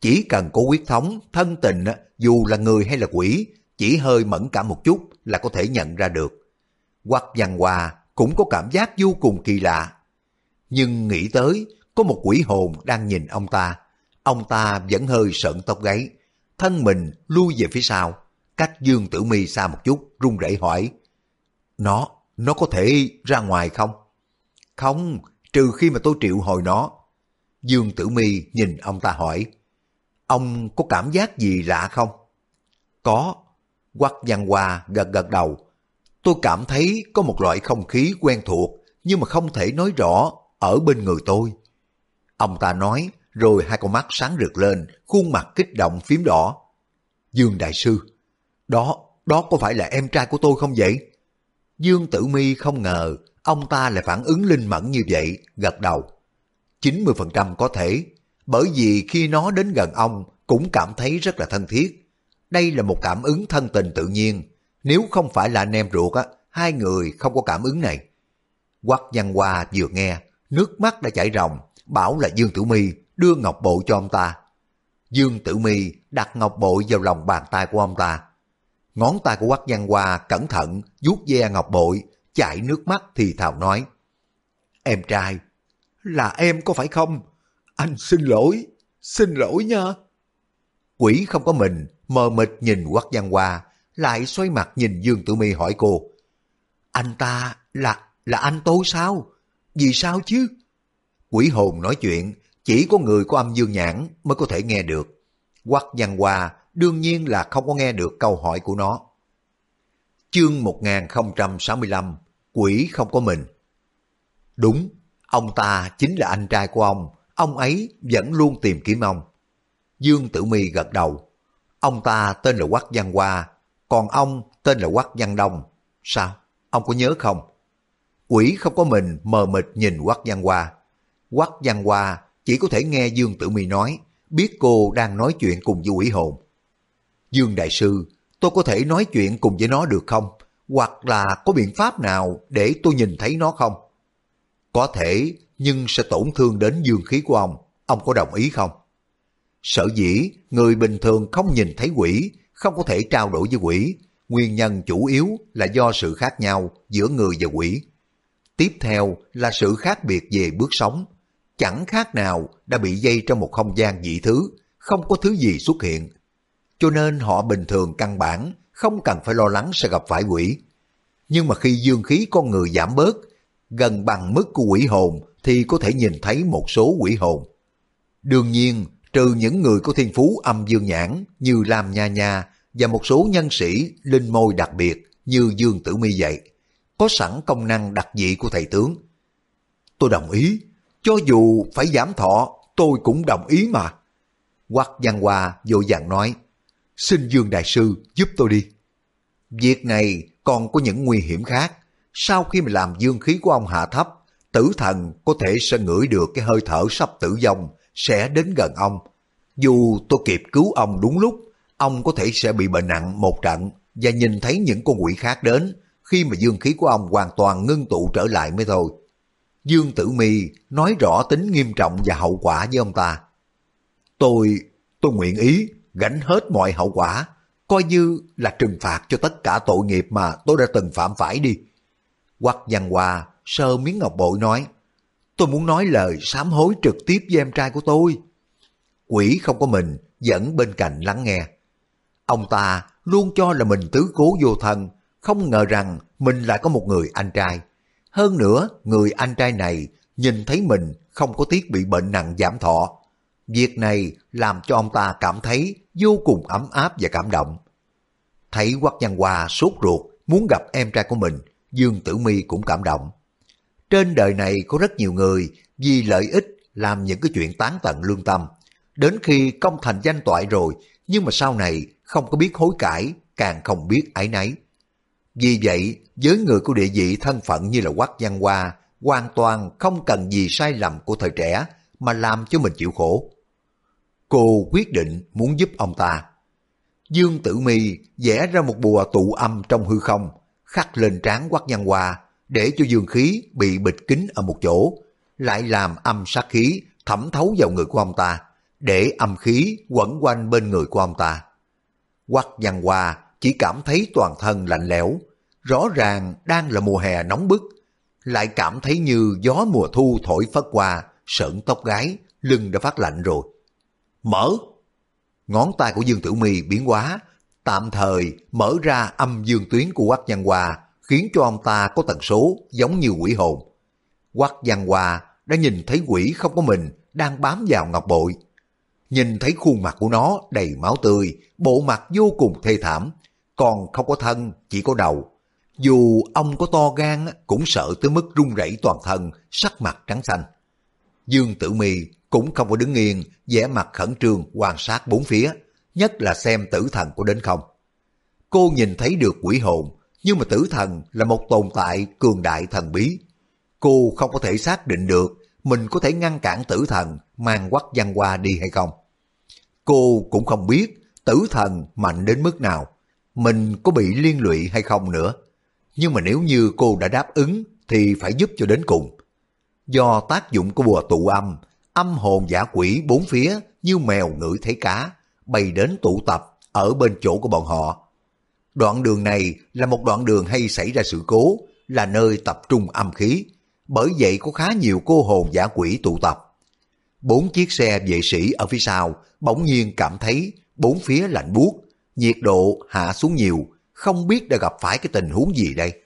Chỉ cần có quyết thống, thân tình, dù là người hay là quỷ, chỉ hơi mẫn cảm một chút là có thể nhận ra được. Quách Văn Hoa cũng có cảm giác vô cùng kỳ lạ. Nhưng nghĩ tới, có một quỷ hồn đang nhìn ông ta. Ông ta vẫn hơi sợn tóc gáy, thân mình lui về phía sau, cách Dương Tử Mi xa một chút, run rẩy hỏi. Nó, nó có thể ra ngoài không? Không, trừ khi mà tôi triệu hồi nó. Dương Tử Mi nhìn ông ta hỏi, ông có cảm giác gì lạ không? Có. Quắc Văn Hoa gật gật đầu. Tôi cảm thấy có một loại không khí quen thuộc nhưng mà không thể nói rõ ở bên người tôi. Ông ta nói rồi hai con mắt sáng rực lên, khuôn mặt kích động phím đỏ. Dương Đại Sư, đó, đó có phải là em trai của tôi không vậy? Dương Tử Mi không ngờ ông ta lại phản ứng linh mẫn như vậy, gật đầu. 90% có thể, bởi vì khi nó đến gần ông cũng cảm thấy rất là thân thiết. Đây là một cảm ứng thân tình tự nhiên, nếu không phải là anh em ruột á, hai người không có cảm ứng này. Quắc văn hoa vừa nghe, nước mắt đã chảy ròng, bảo là Dương Tử Mi đưa ngọc bội cho ông ta. Dương Tử Mi đặt ngọc bội vào lòng bàn tay của ông ta. Ngón tay của Quắc Văn Hoa cẩn thận vuốt ve ngọc bội, chảy nước mắt thì thào nói. Em trai, là em có phải không? Anh xin lỗi, xin lỗi nha. Quỷ không có mình, mờ mịt nhìn Quắc Văn Hoa, lại xoay mặt nhìn Dương Tử Mi hỏi cô. Anh ta là, là anh tôi sao? Vì sao chứ? Quỷ hồn nói chuyện, chỉ có người có âm dương nhãn mới có thể nghe được. Quắc Văn Hoa đương nhiên là không có nghe được câu hỏi của nó. Chương 1065 Quỷ không có mình Đúng, ông ta chính là anh trai của ông, ông ấy vẫn luôn tìm kiếm ông. Dương Tử Mi gật đầu. Ông ta tên là Quắc Văn Hoa, còn ông tên là Quắc Văn Đông. Sao? Ông có nhớ không? Quỷ không có mình mờ mịt nhìn Quắc Văn Hoa. Quắc Văn Hoa chỉ có thể nghe Dương Tử Mi nói, biết cô đang nói chuyện cùng với quỷ hồn. Dương Đại Sư, tôi có thể nói chuyện cùng với nó được không? Hoặc là có biện pháp nào để tôi nhìn thấy nó không? Có thể, nhưng sẽ tổn thương đến dương khí của ông. Ông có đồng ý không? Sở dĩ, người bình thường không nhìn thấy quỷ, không có thể trao đổi với quỷ. Nguyên nhân chủ yếu là do sự khác nhau giữa người và quỷ. Tiếp theo là sự khác biệt về bước sống. Chẳng khác nào đã bị dây trong một không gian dị thứ, không có thứ gì xuất hiện. Cho nên họ bình thường căn bản không cần phải lo lắng sẽ gặp phải quỷ. Nhưng mà khi dương khí con người giảm bớt, gần bằng mức của quỷ hồn thì có thể nhìn thấy một số quỷ hồn. Đương nhiên, trừ những người có thiên phú âm dương nhãn như Lam Nha Nha và một số nhân sĩ linh môi đặc biệt như Dương Tử Mi vậy, có sẵn công năng đặc dị của thầy tướng. Tôi đồng ý, cho dù phải giảm thọ, tôi cũng đồng ý mà. Quắc Văn Hoa vội vàng nói, xin Dương Đại Sư giúp tôi đi. Việc này còn có những nguy hiểm khác. Sau khi mà làm dương khí của ông hạ thấp, tử thần có thể sẽ ngửi được cái hơi thở sắp tử vong sẽ đến gần ông. Dù tôi kịp cứu ông đúng lúc, ông có thể sẽ bị bệnh nặng một trận và nhìn thấy những con quỷ khác đến khi mà dương khí của ông hoàn toàn ngưng tụ trở lại mới thôi. Dương Tử Mi nói rõ tính nghiêm trọng và hậu quả với ông ta. Tôi, tôi nguyện ý gánh hết mọi hậu quả, coi như là trừng phạt cho tất cả tội nghiệp mà tôi đã từng phạm phải đi. Quắc văn hòa sơ miếng ngọc bội nói, tôi muốn nói lời sám hối trực tiếp với em trai của tôi. Quỷ không có mình, dẫn bên cạnh lắng nghe. Ông ta luôn cho là mình tứ cố vô thân, không ngờ rằng mình lại có một người anh trai. Hơn nữa, người anh trai này nhìn thấy mình không có tiếc bị bệnh nặng giảm thọ. Việc này làm cho ông ta cảm thấy vô cùng ấm áp và cảm động. Thấy Quắc Văn Hoa sốt ruột, muốn gặp em trai của mình, Dương Tử Mi cũng cảm động. Trên đời này có rất nhiều người vì lợi ích làm những cái chuyện tán tận lương tâm. Đến khi công thành danh toại rồi, nhưng mà sau này không có biết hối cải, càng không biết ái nấy. Vì vậy, với người của địa vị thân phận như là Quắc Văn Hoa, hoàn toàn không cần gì sai lầm của thời trẻ mà làm cho mình chịu khổ. Cô quyết định muốn giúp ông ta. Dương Tử Mi vẽ ra một bùa tụ âm trong hư không, khắc lên trán quắc nhân hoa, để cho dương khí bị bịch kín ở một chỗ, lại làm âm sát khí thẩm thấu vào người của ông ta, để âm khí quẩn quanh bên người của ông ta. Quắc văn hoa chỉ cảm thấy toàn thân lạnh lẽo, rõ ràng đang là mùa hè nóng bức, lại cảm thấy như gió mùa thu thổi phất qua, sợn tóc gái, lưng đã phát lạnh rồi. Mở! Ngón tay của Dương Tử Mi biến hóa, tạm thời mở ra âm dương tuyến của Quách Văn Hoa, khiến cho ông ta có tần số giống như quỷ hồn. Quách Văn Hoa đã nhìn thấy quỷ không có mình đang bám vào ngọc bội. Nhìn thấy khuôn mặt của nó đầy máu tươi, bộ mặt vô cùng thê thảm, còn không có thân, chỉ có đầu. Dù ông có to gan cũng sợ tới mức run rẩy toàn thân, sắc mặt trắng xanh. Dương Tử Mi cũng không có đứng yên, vẻ mặt khẩn trương quan sát bốn phía, nhất là xem tử thần có đến không. Cô nhìn thấy được quỷ hồn, nhưng mà tử thần là một tồn tại cường đại thần bí. Cô không có thể xác định được mình có thể ngăn cản tử thần mang quắc văn qua đi hay không. Cô cũng không biết tử thần mạnh đến mức nào, mình có bị liên lụy hay không nữa. Nhưng mà nếu như cô đã đáp ứng thì phải giúp cho đến cùng. Do tác dụng của bùa tụ âm, âm hồn giả quỷ bốn phía như mèo ngửi thấy cá, bay đến tụ tập ở bên chỗ của bọn họ. Đoạn đường này là một đoạn đường hay xảy ra sự cố, là nơi tập trung âm khí, bởi vậy có khá nhiều cô hồn giả quỷ tụ tập. Bốn chiếc xe vệ sĩ ở phía sau bỗng nhiên cảm thấy bốn phía lạnh buốt, nhiệt độ hạ xuống nhiều, không biết đã gặp phải cái tình huống gì đây.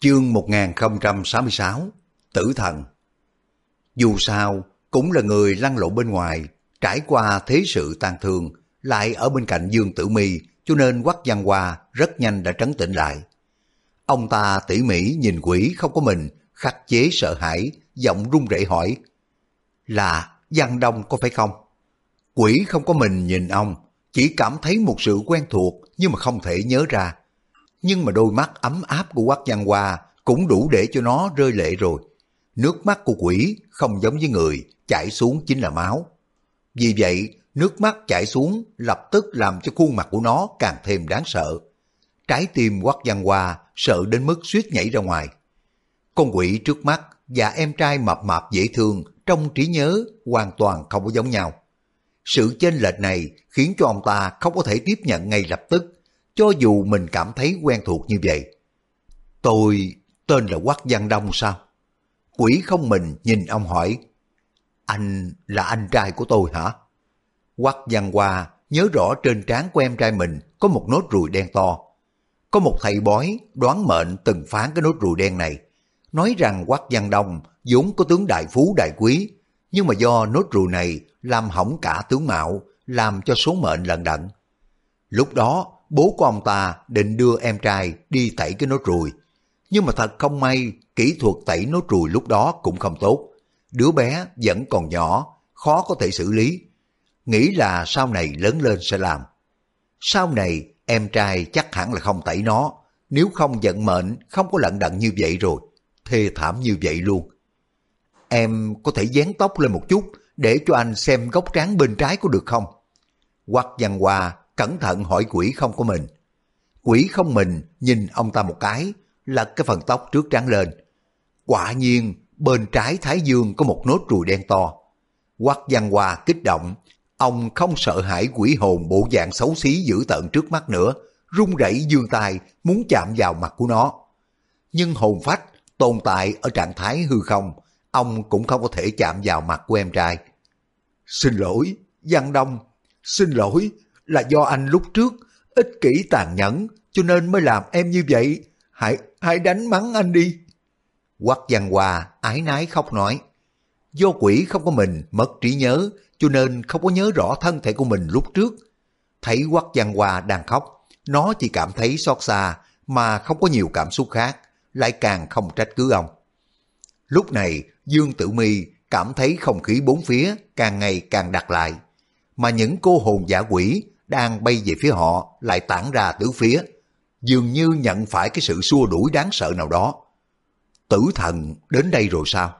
Chương 1066 Tử Thần Dù sao, cũng là người lăn lộn bên ngoài, trải qua thế sự tan thương, lại ở bên cạnh Dương Tử Mi, cho nên quắc văn hoa rất nhanh đã trấn tĩnh lại. Ông ta tỉ mỉ nhìn quỷ không có mình, khắc chế sợ hãi, giọng run rẩy hỏi. Là Văn Đông có phải không? Quỷ không có mình nhìn ông, chỉ cảm thấy một sự quen thuộc nhưng mà không thể nhớ ra. Nhưng mà đôi mắt ấm áp của Quách Văn Hoa cũng đủ để cho nó rơi lệ rồi. Nước mắt của quỷ không giống với người, chảy xuống chính là máu. Vì vậy, nước mắt chảy xuống lập tức làm cho khuôn mặt của nó càng thêm đáng sợ. Trái tim quắc Văn Hoa sợ đến mức suýt nhảy ra ngoài. Con quỷ trước mắt và em trai mập mạp dễ thương trong trí nhớ hoàn toàn không có giống nhau. Sự chênh lệch này khiến cho ông ta không có thể tiếp nhận ngay lập tức, cho dù mình cảm thấy quen thuộc như vậy. Tôi tên là Quắc Văn Đông sao? Quỷ không mình nhìn ông hỏi, anh là anh trai của tôi hả? Quách Văn Hoa nhớ rõ trên trán của em trai mình có một nốt ruồi đen to. Có một thầy bói đoán mệnh từng phán cái nốt ruồi đen này, nói rằng Quách Văn Đông vốn có tướng đại phú đại quý, nhưng mà do nốt ruồi này làm hỏng cả tướng mạo, làm cho số mệnh lận đận. Lúc đó, bố của ông ta định đưa em trai đi tẩy cái nốt ruồi. Nhưng mà thật không may, kỹ thuật tẩy nốt ruồi lúc đó cũng không tốt. Đứa bé vẫn còn nhỏ, khó có thể xử lý. Nghĩ là sau này lớn lên sẽ làm. Sau này, em trai chắc hẳn là không tẩy nó, nếu không giận mệnh không có lận đận như vậy rồi. Thê thảm như vậy luôn. Em có thể dán tóc lên một chút để cho anh xem góc trán bên trái có được không? Quắc văn hoa cẩn thận hỏi quỷ không của mình. Quỷ không mình nhìn ông ta một cái, lật cái phần tóc trước trán lên. Quả nhiên, bên trái thái dương có một nốt ruồi đen to. Quắc văn hoa kích động, ông không sợ hãi quỷ hồn bộ dạng xấu xí dữ tợn trước mắt nữa, run rẩy dương tay muốn chạm vào mặt của nó. Nhưng hồn phách tồn tại ở trạng thái hư không, ông cũng không có thể chạm vào mặt của em trai. Xin lỗi, Giang Đông, xin lỗi, là do anh lúc trước ích kỷ tàn nhẫn, cho nên mới làm em như vậy. Hãy, hãy đánh mắng anh đi. Quắc Giang Hòa ái nái khóc nói, do quỷ không có mình mất trí nhớ, cho nên không có nhớ rõ thân thể của mình lúc trước. Thấy Quắc văn Hòa đang khóc, nó chỉ cảm thấy xót xa mà không có nhiều cảm xúc khác, lại càng không trách cứ ông. Lúc này, Dương Tử Mi cảm thấy không khí bốn phía càng ngày càng đặc lại, mà những cô hồn giả quỷ đang bay về phía họ lại tản ra tứ phía, dường như nhận phải cái sự xua đuổi đáng sợ nào đó. Tử thần đến đây rồi sao?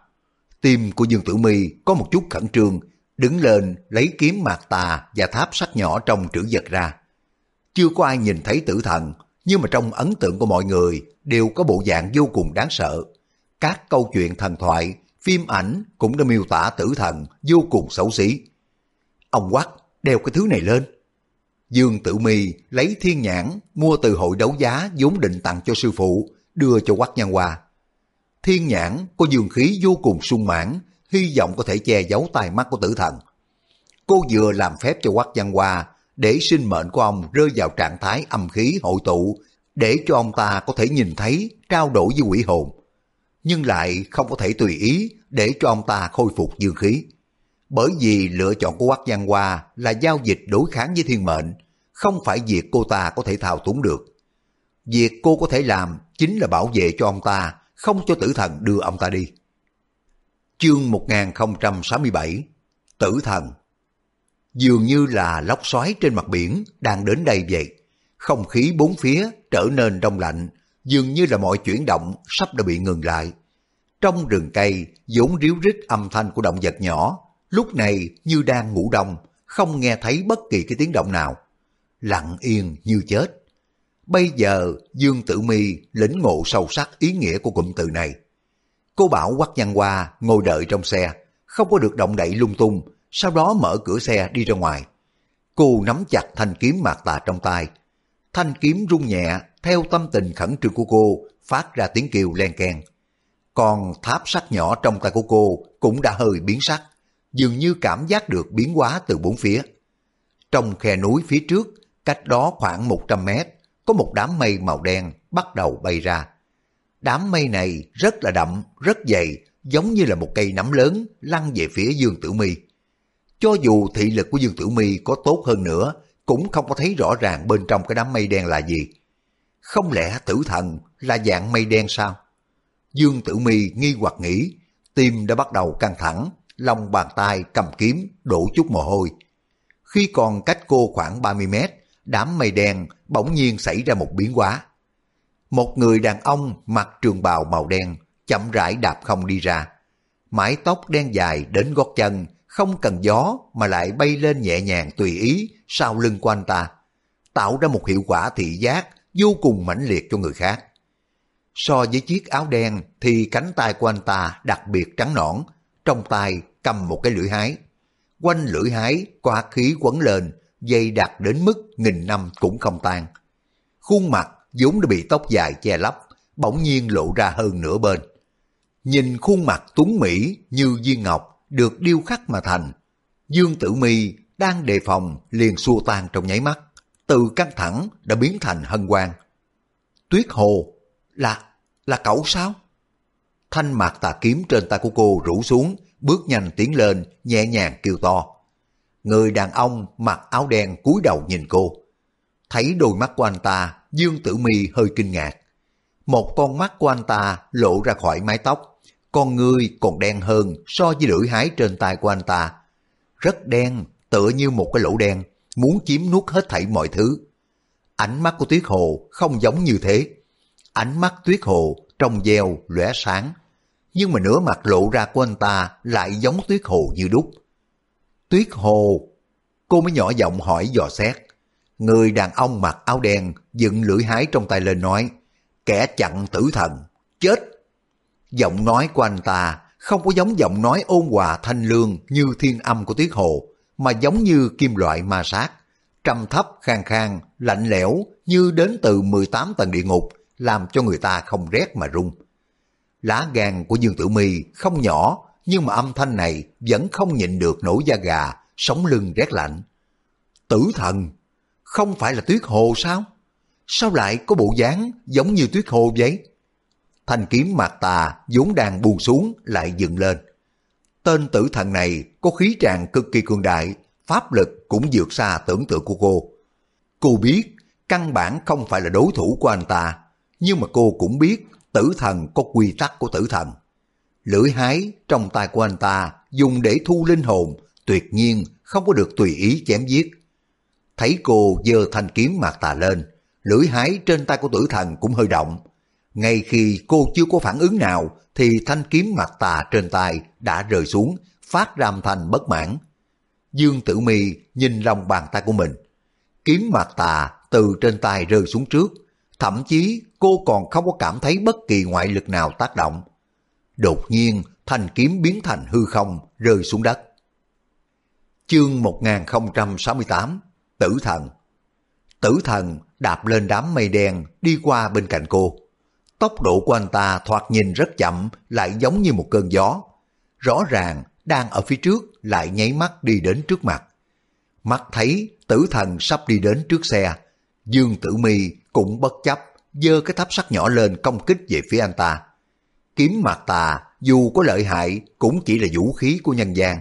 Tim của Dương Tử Mi có một chút khẩn trương, đứng lên lấy kiếm mạc tà và tháp sắt nhỏ trong trữ vật ra. Chưa có ai nhìn thấy tử thần, nhưng mà trong ấn tượng của mọi người đều có bộ dạng vô cùng đáng sợ. Các câu chuyện thần thoại phim ảnh cũng đã miêu tả tử thần vô cùng xấu xí. Ông quắc đeo cái thứ này lên. Dương Tử Mi lấy thiên nhãn mua từ hội đấu giá vốn định tặng cho sư phụ, đưa cho quắc nhân hoa. Thiên nhãn có dương khí vô cùng sung mãn, hy vọng có thể che giấu tai mắt của tử thần. Cô vừa làm phép cho quắc văn hoa để sinh mệnh của ông rơi vào trạng thái âm khí hội tụ, để cho ông ta có thể nhìn thấy, trao đổi với quỷ hồn. nhưng lại không có thể tùy ý để cho ông ta khôi phục dương khí. Bởi vì lựa chọn của Quách văn Hoa là giao dịch đối kháng với thiên mệnh, không phải việc cô ta có thể thao túng được. Việc cô có thể làm chính là bảo vệ cho ông ta, không cho tử thần đưa ông ta đi. Chương 1067 Tử thần Dường như là lốc xoáy trên mặt biển đang đến đây vậy. Không khí bốn phía trở nên đông lạnh, dường như là mọi chuyển động sắp đã bị ngừng lại. Trong rừng cây vốn ríu rít âm thanh của động vật nhỏ, lúc này như đang ngủ đông, không nghe thấy bất kỳ cái tiếng động nào. Lặng yên như chết. Bây giờ Dương Tử Mi lĩnh ngộ sâu sắc ý nghĩa của cụm từ này. Cô bảo Quách Văn Hoa ngồi đợi trong xe, không có được động đậy lung tung, sau đó mở cửa xe đi ra ngoài. Cô nắm chặt thanh kiếm mạc tà trong tay. Thanh kiếm rung nhẹ theo tâm tình khẩn trương của cô phát ra tiếng kêu len keng. Còn tháp sắt nhỏ trong tay của cô cũng đã hơi biến sắc, dường như cảm giác được biến hóa từ bốn phía. Trong khe núi phía trước, cách đó khoảng 100 mét, có một đám mây màu đen bắt đầu bay ra. Đám mây này rất là đậm, rất dày, giống như là một cây nắm lớn lăn về phía Dương Tử Mi. Cho dù thị lực của Dương Tử Mi có tốt hơn nữa, cũng không có thấy rõ ràng bên trong cái đám mây đen là gì. Không lẽ tử thần là dạng mây đen sao? Dương Tử Mi nghi hoặc nghĩ, tim đã bắt đầu căng thẳng, lòng bàn tay cầm kiếm đổ chút mồ hôi. Khi còn cách cô khoảng 30 mét, đám mây đen bỗng nhiên xảy ra một biến hóa. Một người đàn ông mặc trường bào màu đen chậm rãi đạp không đi ra. Mái tóc đen dài đến gót chân, không cần gió mà lại bay lên nhẹ nhàng tùy ý sau lưng của anh ta, tạo ra một hiệu quả thị giác vô cùng mãnh liệt cho người khác. So với chiếc áo đen thì cánh tay của anh ta đặc biệt trắng nõn, trong tay cầm một cái lưỡi hái. Quanh lưỡi hái, quả khí quấn lên, dây đặc đến mức nghìn năm cũng không tan. Khuôn mặt vốn đã bị tóc dài che lấp, bỗng nhiên lộ ra hơn nửa bên. Nhìn khuôn mặt tuấn Mỹ như viên ngọc được điêu khắc mà thành. Dương Tử Mi đang đề phòng liền xua tan trong nháy mắt, từ căng thẳng đã biến thành hân hoan. Tuyết Hồ, là, là cậu sao? Thanh mạc tà kiếm trên tay của cô rủ xuống, bước nhanh tiến lên, nhẹ nhàng kêu to. Người đàn ông mặc áo đen cúi đầu nhìn cô. Thấy đôi mắt của anh ta, Dương Tử Mi hơi kinh ngạc. Một con mắt của anh ta lộ ra khỏi mái tóc, con người còn đen hơn so với lưỡi hái trên tay của anh ta. Rất đen, tựa như một cái lỗ đen, muốn chiếm nuốt hết thảy mọi thứ. Ánh mắt của Tuyết Hồ không giống như thế. Ánh mắt Tuyết Hồ trong veo lóe sáng, nhưng mà nửa mặt lộ ra của anh ta lại giống Tuyết Hồ như đúc. Tuyết Hồ, cô mới nhỏ giọng hỏi dò xét. Người đàn ông mặc áo đen dựng lưỡi hái trong tay lên nói, kẻ chặn tử thần, chết. Giọng nói của anh ta không có giống giọng nói ôn hòa thanh lương như thiên âm của Tuyết Hồ, mà giống như kim loại ma sát, trầm thấp khang khang, lạnh lẽo như đến từ 18 tầng địa ngục, làm cho người ta không rét mà run. Lá gan của Dương Tử Mi không nhỏ, nhưng mà âm thanh này vẫn không nhịn được nổi da gà, sống lưng rét lạnh. Tử thần, không phải là tuyết hồ sao? Sao lại có bộ dáng giống như tuyết hồ vậy? Thanh kiếm mạc tà vốn đang buông xuống lại dựng lên. Tên tử thần này có khí tràng cực kỳ cường đại, pháp lực cũng vượt xa tưởng tượng của cô. Cô biết căn bản không phải là đối thủ của anh ta, nhưng mà cô cũng biết tử thần có quy tắc của tử thần. Lưỡi hái trong tay của anh ta dùng để thu linh hồn, tuyệt nhiên không có được tùy ý chém giết. Thấy cô giơ thanh kiếm mạc tà lên, lưỡi hái trên tay của tử thần cũng hơi động. Ngay khi cô chưa có phản ứng nào thì thanh kiếm mạc tà trên tay đã rơi xuống, phát ra âm thanh bất mãn. Dương Tử Mi nhìn lòng bàn tay của mình. Kiếm mạc tà từ trên tay rơi xuống trước, thậm chí cô còn không có cảm thấy bất kỳ ngoại lực nào tác động. Đột nhiên, thanh kiếm biến thành hư không, rơi xuống đất. Chương 1068 Tử thần Tử thần đạp lên đám mây đen đi qua bên cạnh cô. Tốc độ của anh ta thoạt nhìn rất chậm lại giống như một cơn gió. Rõ ràng đang ở phía trước lại nháy mắt đi đến trước mặt. Mắt thấy tử thần sắp đi đến trước xe. Dương tử mi cũng bất chấp dơ cái tháp sắt nhỏ lên công kích về phía anh ta. kiếm mạc tà dù có lợi hại cũng chỉ là vũ khí của nhân gian.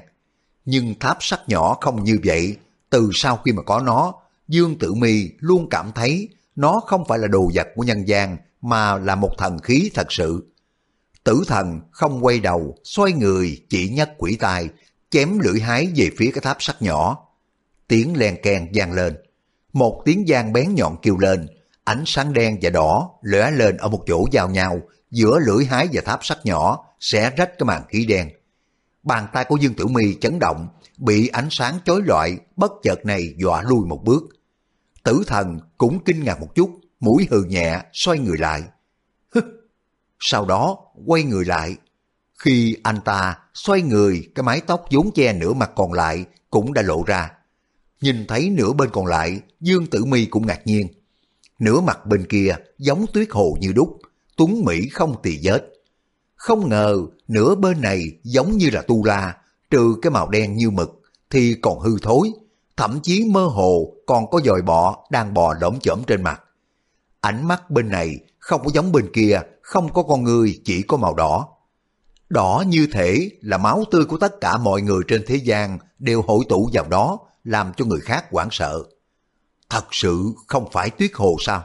Nhưng tháp sắt nhỏ không như vậy, từ sau khi mà có nó, Dương Tử Mi luôn cảm thấy nó không phải là đồ vật của nhân gian mà là một thần khí thật sự. Tử thần không quay đầu, xoay người chỉ nhấc quỷ tài, chém lưỡi hái về phía cái tháp sắt nhỏ. Tiếng len keng vang lên. Một tiếng giang bén nhọn kêu lên, ánh sáng đen và đỏ lóe lên ở một chỗ giao nhau giữa lưỡi hái và tháp sắt nhỏ sẽ rách cái màn khí đen. Bàn tay của Dương Tử Mi chấn động, bị ánh sáng chói lọi bất chợt này dọa lui một bước. Tử thần cũng kinh ngạc một chút, mũi hừ nhẹ xoay người lại. Sau đó quay người lại. Khi anh ta xoay người, cái mái tóc vốn che nửa mặt còn lại cũng đã lộ ra. Nhìn thấy nửa bên còn lại, Dương Tử Mi cũng ngạc nhiên. Nửa mặt bên kia giống tuyết hồ như đúc, tuấn Mỹ không tì vết. Không ngờ nửa bên này giống như là tu la, trừ cái màu đen như mực thì còn hư thối, thậm chí mơ hồ còn có dòi bọ đang bò lõm chởm trên mặt. Ánh mắt bên này không có giống bên kia, không có con người chỉ có màu đỏ. Đỏ như thể là máu tươi của tất cả mọi người trên thế gian đều hội tụ vào đó, làm cho người khác hoảng sợ. Thật sự không phải tuyết hồ sao?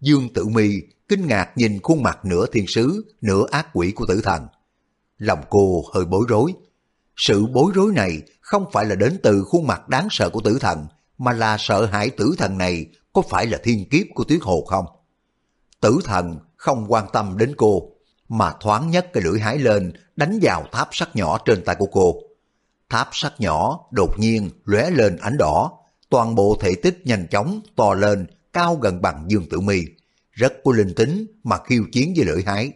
Dương Tử Mi kinh ngạc nhìn khuôn mặt nửa thiên sứ, nửa ác quỷ của tử thần. Lòng cô hơi bối rối. Sự bối rối này không phải là đến từ khuôn mặt đáng sợ của tử thần, mà là sợ hãi tử thần này có phải là thiên kiếp của tuyết hồ không? Tử thần không quan tâm đến cô, mà thoáng nhất cái lưỡi hái lên đánh vào tháp sắt nhỏ trên tay của cô. Tháp sắt nhỏ đột nhiên lóe lên ánh đỏ, toàn bộ thể tích nhanh chóng to lên, cao gần bằng dương tử mi, rất có linh tính mà khiêu chiến với lưỡi hái.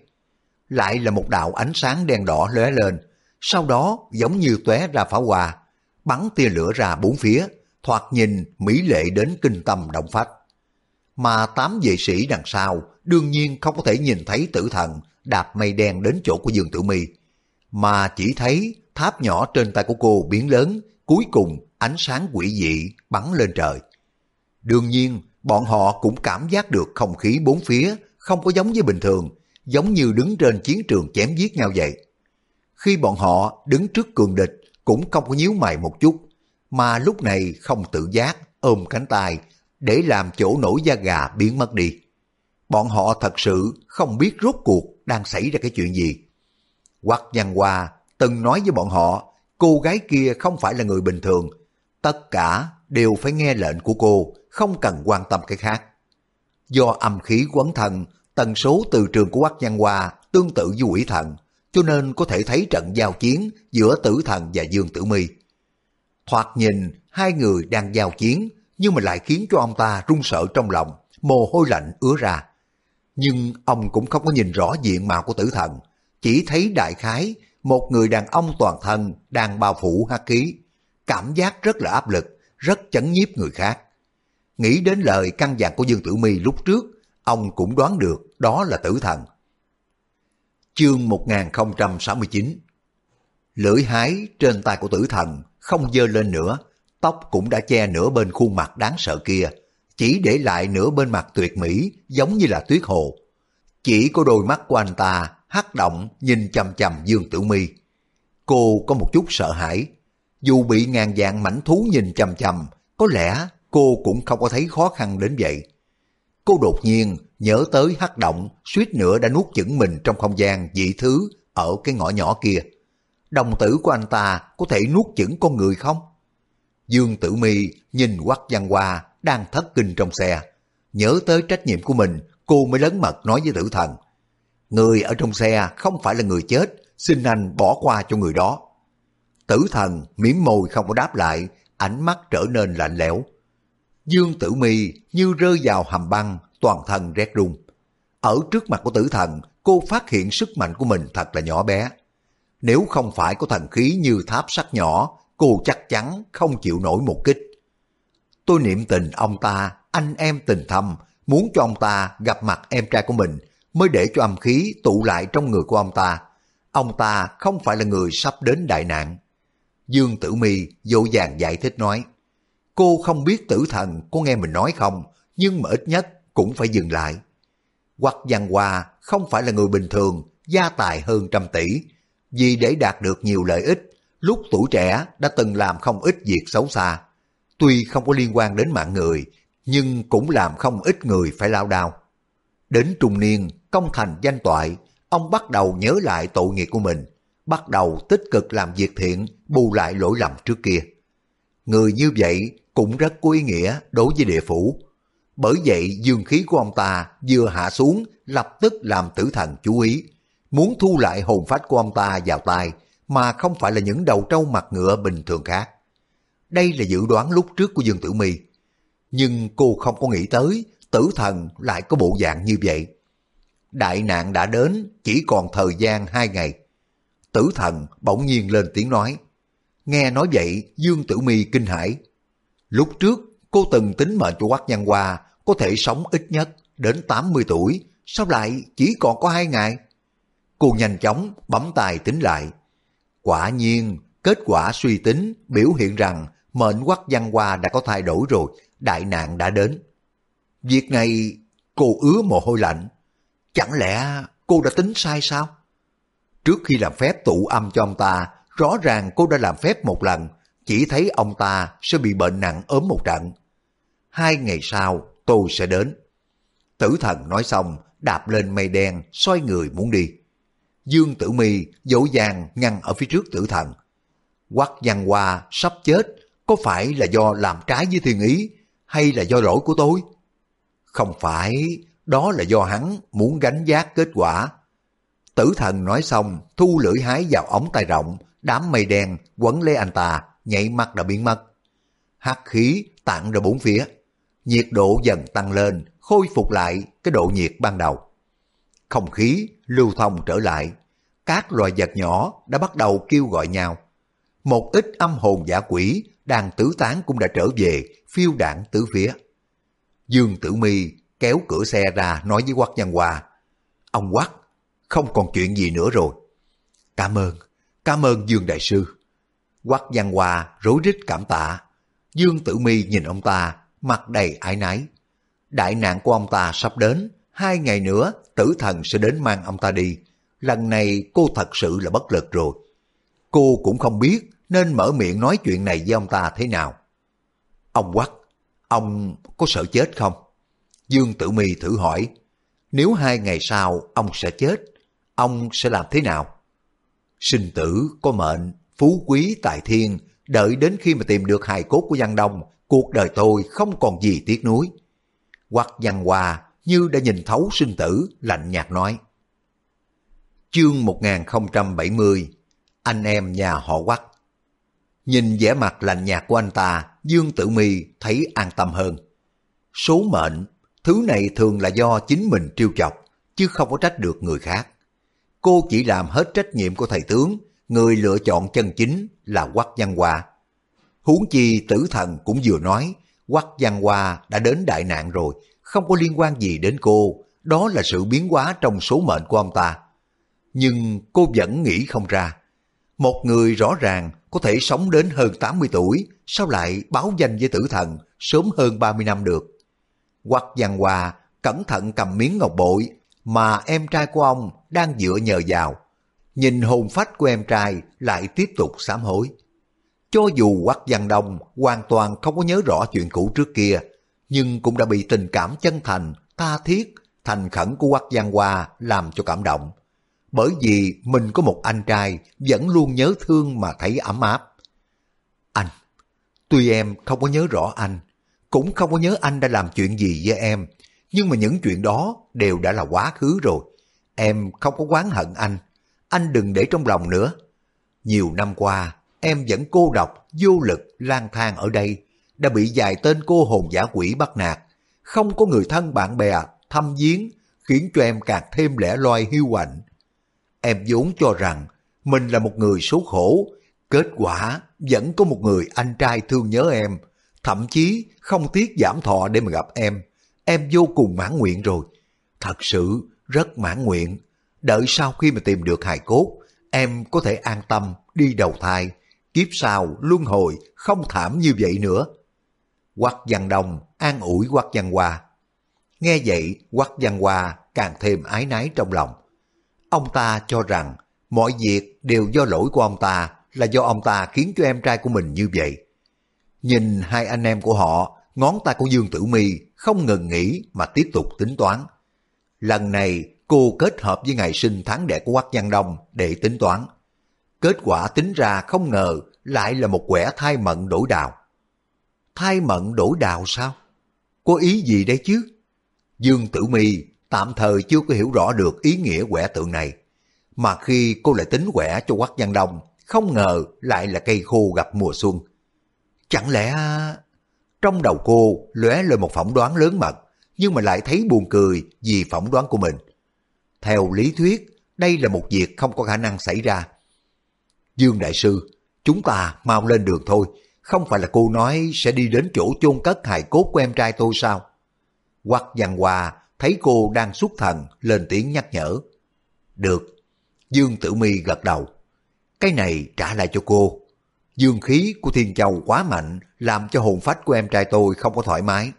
Lại là một đạo ánh sáng đen đỏ lóe lên, sau đó giống như tóe ra pháo hoa, bắn tia lửa ra bốn phía, thoạt nhìn mỹ lệ đến kinh tâm động phách. Mà tám vệ sĩ đằng sau đương nhiên không có thể nhìn thấy tử thần đạp mây đen đến chỗ của Dương Tử Mi, mà chỉ thấy tháp nhỏ trên tay của cô biến lớn, cuối cùng ánh sáng quỷ dị bắn lên trời. Đương nhiên, bọn họ cũng cảm giác được không khí bốn phía không có giống với bình thường, giống như đứng trên chiến trường chém giết nhau vậy. Khi bọn họ đứng trước cường địch cũng không có nhíu mày một chút, mà lúc này không tự giác ôm cánh tay để làm chỗ nổi da gà biến mất đi. Bọn họ thật sự không biết rốt cuộc đang xảy ra cái chuyện gì. Hoặc văn hoa từng nói với bọn họ cô gái kia không phải là người bình thường, tất cả đều phải nghe lệnh của cô, không cần quan tâm cái khác. Do âm khí quấn thần, tần số từ trường của Quắc Văn Hoa tương tự với quỷ thần, cho nên có thể thấy trận giao chiến giữa tử thần và Dương Tử Mi. Thoạt nhìn, hai người đang giao chiến, nhưng mà lại khiến cho ông ta run sợ trong lòng, mồ hôi lạnh ứa ra. Nhưng ông cũng không có nhìn rõ diện mạo của tử thần, chỉ thấy đại khái một người đàn ông toàn thân đang bao phủ hắc khí, cảm giác rất là áp lực, rất chấn nhiếp người khác. Nghĩ đến lời căn dặn của Dương Tử Mi lúc trước, ông cũng đoán được đó là tử thần. Chương 1069 Lưỡi hái trên tay của tử thần không dơ lên nữa, tóc cũng đã che nửa bên khuôn mặt đáng sợ kia, chỉ để lại nửa bên mặt tuyệt mỹ giống như là tuyết hồ. Chỉ có đôi mắt của anh ta hắt động nhìn chầm chầm Dương Tử Mi. Cô có một chút sợ hãi. Dù bị ngàn dạng mảnh thú nhìn chầm chầm, có lẽ cô cũng không có thấy khó khăn đến vậy. Cô đột nhiên nhớ tới hắc động, suýt nữa đã nuốt chửng mình trong không gian dị thứ ở cái ngõ nhỏ kia. Đồng tử của anh ta có thể nuốt chửng con người không? Dương Tử Mi nhìn quắc văn hoa đang thất kinh trong xe. Nhớ tới trách nhiệm của mình, cô mới lớn mật nói với tử thần. Người ở trong xe không phải là người chết, xin anh bỏ qua cho người đó. Tử thần miếm môi không có đáp lại, ánh mắt trở nên lạnh lẽo. Dương Tử Mi như rơi vào hầm băng, toàn thân rét run. Ở trước mặt của tử thần, cô phát hiện sức mạnh của mình thật là nhỏ bé. Nếu không phải có thần khí như tháp sắt nhỏ, cô chắc chắn không chịu nổi một kích. Tôi niệm tình ông ta, anh em tình thâm, muốn cho ông ta gặp mặt em trai của mình, mới để cho âm khí tụ lại trong người của ông ta. Ông ta không phải là người sắp đến đại nạn. Dương Tử Mi dỗ dàng giải thích nói, cô không biết tử thần có nghe mình nói không, nhưng mà ít nhất cũng phải dừng lại. Hoặc Văn Hoa không phải là người bình thường, gia tài hơn trăm tỷ. Vì để đạt được nhiều lợi ích, lúc tuổi trẻ đã từng làm không ít việc xấu xa. Tuy không có liên quan đến mạng người, nhưng cũng làm không ít người phải lao đao. Đến trung niên, công thành danh toại, ông bắt đầu nhớ lại tội nghiệp của mình, bắt đầu tích cực làm việc thiện, bù lại lỗi lầm trước kia. Người như vậy cũng rất có ý nghĩa đối với địa phủ. Bởi vậy dương khí của ông ta vừa hạ xuống lập tức làm tử thần chú ý, muốn thu lại hồn phách của ông ta vào tay mà không phải là những đầu trâu mặt ngựa bình thường khác. Đây là dự đoán lúc trước của Dương Tử Mi, nhưng cô không có nghĩ tới tử thần lại có bộ dạng như vậy. Đại nạn đã đến, chỉ còn thời gian hai ngày. Tử thần bỗng nhiên lên tiếng nói. Nghe nói vậy, Dương Tử Mi kinh hãi. Lúc trước, cô từng tính mệnh cho Quách Nhân Hoa có thể sống ít nhất đến 80 tuổi, sao lại chỉ còn có hai ngày? Cô nhanh chóng bấm tài tính lại. Quả nhiên, kết quả suy tính biểu hiện rằng mệnh quắc Văn Hoa đã có thay đổi rồi, đại nạn đã đến. Việc này cô ứa mồ hôi lạnh. Chẳng lẽ cô đã tính sai sao? Trước khi làm phép tụ âm cho ông ta, rõ ràng cô đã làm phép một lần, chỉ thấy ông ta sẽ bị bệnh nặng ốm một trận. Hai ngày sau, tôi sẽ đến. Tử thần nói xong, đạp lên mây đen, xoay người muốn đi. Dương Tử Mi dỗ dàng ngăn ở phía trước tử thần. Quắc văn hoa sắp chết, có phải là do làm trái với thiên ý, hay là do lỗi của tôi? Không phải, đó là do hắn muốn gánh giác kết quả. Tử thần nói xong, thu lưỡi hái vào ống tay rộng, đám mây đen quấn lấy anh ta, nhảy mắt đã biến mất. Hắc khí tản ra bốn phía, nhiệt độ dần tăng lên, khôi phục lại cái độ nhiệt ban đầu. Không khí lưu thông trở lại, các loài vật nhỏ đã bắt đầu kêu gọi nhau. Một ít âm hồn giả quỷ đang tứ tán cũng đã trở về, phiêu đảng tứ phía. Dương Tử Mi kéo cửa xe ra nói với Quắc Văn Hòa, Ông Quắc, không còn chuyện gì nữa rồi. Cảm ơn, cảm ơn Dương Đại Sư. Quắc Văn Hòa rối rít cảm tạ. Dương Tử Mi nhìn ông ta, mặt đầy ái náy. Đại nạn của ông ta sắp đến, hai ngày nữa tử thần sẽ đến mang ông ta đi. Lần này cô thật sự là bất lực rồi. Cô cũng không biết nên mở miệng nói chuyện này với ông ta thế nào. Ông Quắc, ông có sợ chết không? Dương Tử Mi thử hỏi, nếu hai ngày sau ông sẽ chết, ông sẽ làm thế nào? Sinh tử có mệnh, phú quý tại thiên, đợi đến khi mà tìm được hài cốt của giang Đông, cuộc đời tôi không còn gì tiếc nuối. Hoặc Văn Hòa như đã nhìn thấu sinh tử, lạnh nhạt nói. Chương 1070 Anh em nhà họ quắc Nhìn vẻ mặt lạnh nhạt của anh ta, Dương Tử Mi thấy an tâm hơn. Số mệnh, thứ này thường là do chính mình trêu chọc, chứ không có trách được người khác. Cô chỉ làm hết trách nhiệm của thầy tướng, người lựa chọn chân chính là Quách Văn Hoa. Huống chi tử thần cũng vừa nói, Quách Văn Hoa đã đến đại nạn rồi, không có liên quan gì đến cô, đó là sự biến hóa trong số mệnh của ông ta. Nhưng cô vẫn nghĩ không ra. Một người rõ ràng có thể sống đến hơn 80 tuổi, sao lại báo danh với tử thần sớm hơn 30 năm được? Quách Văn Hoa cẩn thận cầm miếng ngọc bội mà em trai của ông đang dựa nhờ vào. Nhìn hồn phách của em trai lại tiếp tục sám hối. Cho dù Quách Văn Đông hoàn toàn không có nhớ rõ chuyện cũ trước kia, nhưng cũng đã bị tình cảm chân thành, tha thiết, thành khẩn của Quách Văn Hoa làm cho cảm động. Bởi vì mình có một anh trai vẫn luôn nhớ thương mà thấy ấm áp. Anh, tuy em không có nhớ rõ anh, cũng không có nhớ anh đã làm chuyện gì với em, nhưng mà những chuyện đó đều đã là quá khứ rồi. Em không có oán hận anh, anh đừng để trong lòng nữa. Nhiều năm qua, em vẫn cô độc, vô lực, lang thang ở đây, đã bị vài tên cô hồn giả quỷ bắt nạt. Không có người thân bạn bè, thăm viếng, khiến cho em càng thêm lẻ loi hiu quạnh. Em vốn cho rằng mình là một người số khổ, kết quả vẫn có một người anh trai thương nhớ em, thậm chí không tiếc giảm thọ để mà gặp em. Em vô cùng mãn nguyện rồi, thật sự rất mãn nguyện. Đợi sau khi mà tìm được hài cốt, em có thể an tâm đi đầu thai, kiếp sau luân hồi không thảm như vậy nữa. Quắc Văn Đông an ủi Quắc Văn Hoa. Nghe vậy, Quắc Văn Hoa càng thêm ái nái trong lòng. Ông ta cho rằng mọi việc đều do lỗi của ông ta, là do ông ta khiến cho em trai của mình như vậy. Nhìn hai anh em của họ, ngón tay của Dương Tử Mi không ngừng nghỉ mà tiếp tục tính toán. Lần này cô kết hợp với ngày sinh tháng đẻ của Quách Văn Đông để tính toán. Kết quả tính ra không ngờ lại là một quẻ thai mận đổi đào. Thai mận đổi đào sao? Có ý gì đấy chứ? Dương Tử Mi tạm thời chưa có hiểu rõ được ý nghĩa quẻ tượng này. Mà khi cô lại tính quẻ cho Quách Văn Đông, không ngờ lại là cây khô gặp mùa xuân. Chẳng lẽ... À, trong đầu cô lóe lên một phỏng đoán lớn mật, nhưng mà lại thấy buồn cười vì phỏng đoán của mình. Theo lý thuyết, đây là một việc không có khả năng xảy ra. Dương Đại Sư, chúng ta mau lên đường thôi, không phải là cô nói sẽ đi đến chỗ chôn cất hài cốt của em trai tôi sao? Quắc Văn Hòa thấy cô đang xuất thần, lên tiếng nhắc nhở. Được, Dương Tử Mi gật đầu. Cái này trả lại cho cô. Dương khí của Thiên Châu quá mạnh, làm cho hồn phách của em trai tôi không có thoải mái.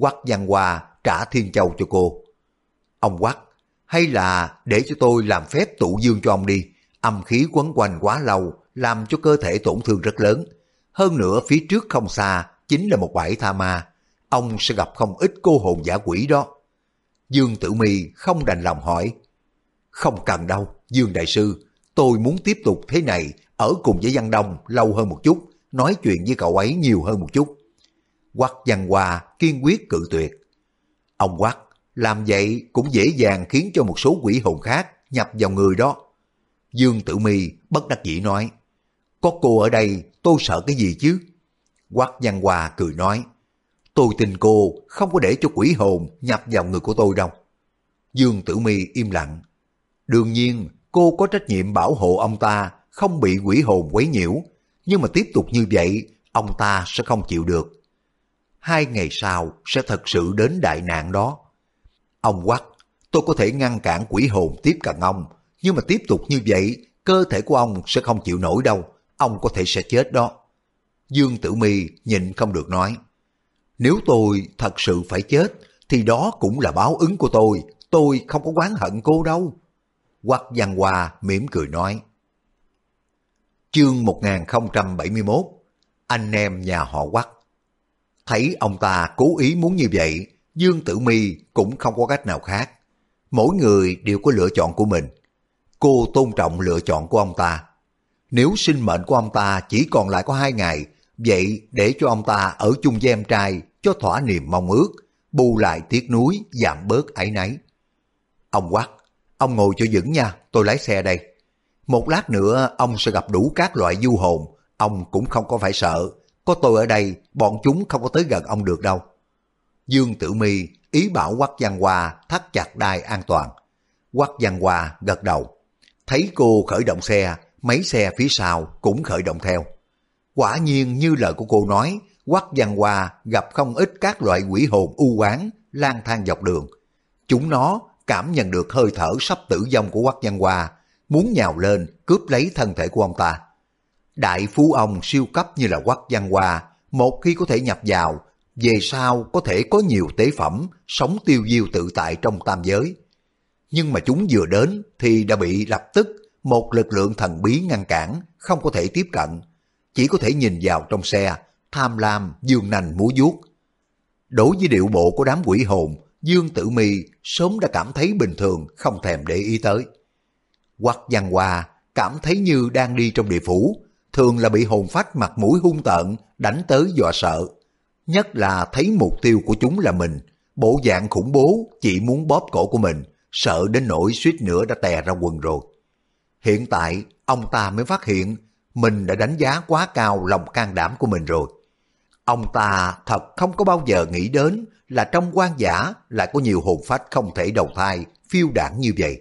Quắc Văn Hòa trả Thiên Châu cho cô. Ông Quắc, hay là để cho tôi làm phép tụ dương cho ông đi. Âm khí quấn quanh quá lâu, làm cho cơ thể tổn thương rất lớn. Hơn nữa phía trước không xa, chính là một bãi tha ma. Ông sẽ gặp không ít cô hồn giả quỷ đó. Dương Tử Mi không đành lòng hỏi. Không cần đâu, Dương Đại Sư, tôi muốn tiếp tục thế này, ở cùng với Văn Đông lâu hơn một chút, nói chuyện với cậu ấy nhiều hơn một chút. Quắc Văn Hoa kiên quyết cự tuyệt. Ông Quắc, làm vậy cũng dễ dàng khiến cho một số quỷ hồn khác nhập vào người đó. Dương Tử Mi bất đắc dĩ nói, có cô ở đây tôi sợ cái gì chứ? Quắc Văn Hoa cười nói, tôi tin cô không có để cho quỷ hồn nhập vào người của tôi đâu. Dương Tử Mi im lặng. Đương nhiên cô có trách nhiệm bảo hộ ông ta không bị quỷ hồn quấy nhiễu, nhưng mà tiếp tục như vậy, ông ta sẽ không chịu được. Hai ngày sau sẽ thật sự đến đại nạn đó. Ông quắc, tôi có thể ngăn cản quỷ hồn tiếp cận ông, nhưng mà tiếp tục như vậy, cơ thể của ông sẽ không chịu nổi đâu, ông có thể sẽ chết đó. Dương Tử Mi nhịn không được nói, nếu tôi thật sự phải chết, thì đó cũng là báo ứng của tôi, tôi không có oán hận cô đâu. Quắc Văn Hoa mỉm cười nói, Chương 1071 Anh em nhà họ quắc Thấy ông ta cố ý muốn như vậy, Dương Tử Mi cũng không có cách nào khác. Mỗi người đều có lựa chọn của mình. Cô tôn trọng lựa chọn của ông ta. Nếu sinh mệnh của ông ta chỉ còn lại có hai ngày, vậy để cho ông ta ở chung với em trai cho thỏa niềm mong ước, bù lại tiếc núi, giảm bớt ấy nấy. Ông quát ông ngồi cho vững nha, tôi lái xe đây. Một lát nữa ông sẽ gặp đủ các loại du hồn, ông cũng không có phải sợ. Có tôi ở đây, bọn chúng không có tới gần ông được đâu. Dương Tử Mi ý bảo Quách Văn Hoa thắt chặt đai an toàn. Quách Văn Hoa gật đầu. Thấy cô khởi động xe, mấy xe phía sau cũng khởi động theo. Quả nhiên như lời của cô nói, Quách Văn Hoa gặp không ít các loại quỷ hồn u oán lang thang dọc đường. Chúng nó cảm nhận được hơi thở sắp tử vong của Quách Văn Hoa muốn nhào lên cướp lấy thân thể của ông ta. Đại phú ông siêu cấp như là Quách Văn Hoa, một khi có thể nhập vào, về sau có thể có nhiều tế phẩm, sống tiêu diêu tự tại trong tam giới. Nhưng mà chúng vừa đến thì đã bị lập tức một lực lượng thần bí ngăn cản, không có thể tiếp cận. Chỉ có thể nhìn vào trong xe, tham lam, dương nành múa vuốt. Đối với điệu bộ của đám quỷ hồn, Dương Tử Mi sớm đã cảm thấy bình thường, không thèm để ý tới Quắc văn hoa cảm thấy như đang đi trong địa phủ, thường là bị hồn phách mặt mũi hung tợn, đánh tới dọa sợ. Nhất là thấy mục tiêu của chúng là mình, bộ dạng khủng bố chỉ muốn bóp cổ của mình, sợ đến nỗi suýt nữa đã tè ra quần rồi. Hiện tại, ông ta mới phát hiện mình đã đánh giá quá cao lòng can đảm của mình rồi. Ông ta thật không có bao giờ nghĩ đến là trong quan giả lại có nhiều hồn phách không thể đầu thai, phiêu đảng như vậy.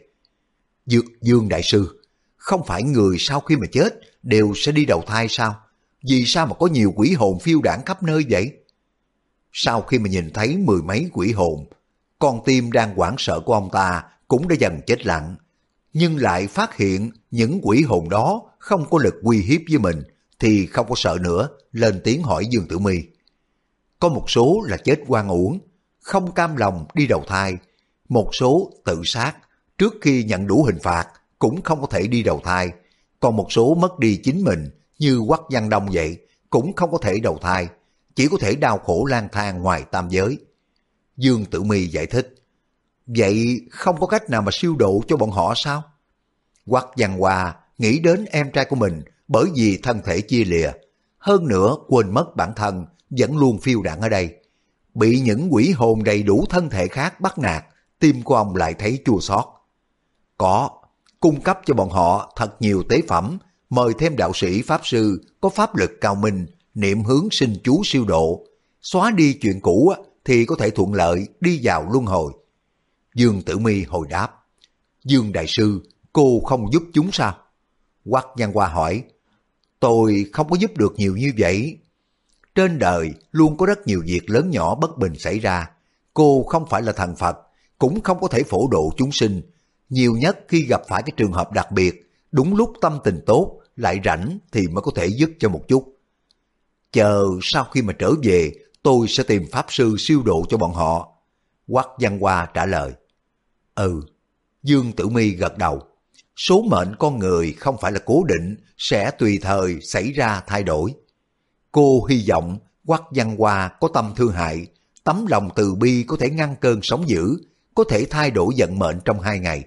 Dược Dương Đại Sư, không phải người sau khi mà chết đều sẽ đi đầu thai sao? Vì sao mà có nhiều quỷ hồn phiêu đảng khắp nơi vậy? Sau khi mà nhìn thấy mười mấy quỷ hồn, con tim đang hoảng sợ của ông ta cũng đã dần chết lặng. Nhưng lại phát hiện những quỷ hồn đó không có lực uy hiếp với mình thì không có sợ nữa, lên tiếng hỏi Dương Tử Mi. Có một số là chết quan uổng, không cam lòng đi đầu thai, một số tự sát, trước khi nhận đủ hình phạt cũng không có thể đi đầu thai, còn một số mất đi chính mình như Quắc Văn Đông vậy cũng không có thể đầu thai, chỉ có thể đau khổ lang thang ngoài tam giới. Dương Tử Mi giải thích, vậy không có cách nào mà siêu độ cho bọn họ sao? Quắc Văn Hòa nghĩ đến em trai của mình bởi vì thân thể chia lìa, hơn nữa quên mất bản thân vẫn luôn phiêu đạn ở đây. Bị những quỷ hồn đầy đủ thân thể khác bắt nạt, tim của ông lại thấy chua xót. Có, cung cấp cho bọn họ thật nhiều tế phẩm, mời thêm đạo sĩ Pháp Sư có pháp lực cao minh, niệm hướng sinh chú siêu độ, xóa đi chuyện cũ thì có thể thuận lợi đi vào luân hồi. Dương Tử Mi hồi đáp, Dương Đại Sư, cô không giúp chúng sao? Quắc Văn Hoa hỏi, tôi không có giúp được nhiều như vậy. Trên đời luôn có rất nhiều việc lớn nhỏ bất bình xảy ra. Cô không phải là thần Phật, cũng không có thể phổ độ chúng sinh. Nhiều nhất khi gặp phải cái trường hợp đặc biệt, đúng lúc tâm tình tốt, lại rảnh thì mới có thể giúp cho một chút. Chờ sau khi mà trở về, tôi sẽ tìm Pháp Sư siêu độ cho bọn họ. Quắc Văn Hoa trả lời. Ừ, Dương Tử Mi gật đầu. Số mệnh con người không phải là cố định, sẽ tùy thời xảy ra thay đổi. Cô hy vọng Quắc Văn Hoa có tâm thương hại, tấm lòng từ bi có thể ngăn cơn sóng dữ, có thể thay đổi vận mệnh trong hai ngày,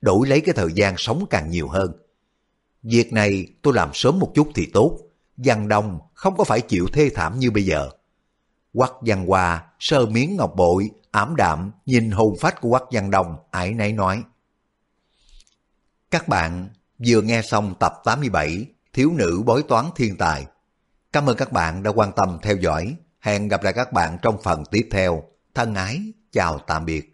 đổi lấy cái thời gian sống càng nhiều hơn. Việc này tôi làm sớm một chút thì tốt, Văn Đông không có phải chịu thê thảm như bây giờ. Quắc Văn Hòa sơ miếng ngọc bội, ảm đạm nhìn hồn phách của Quắc Văn Đồng ải nấy nói. Các bạn vừa nghe xong tập 87 Thiếu nữ bói toán thiên tài. Cảm ơn các bạn đã quan tâm theo dõi. Hẹn gặp lại các bạn trong phần tiếp theo. Thân ái, chào tạm biệt.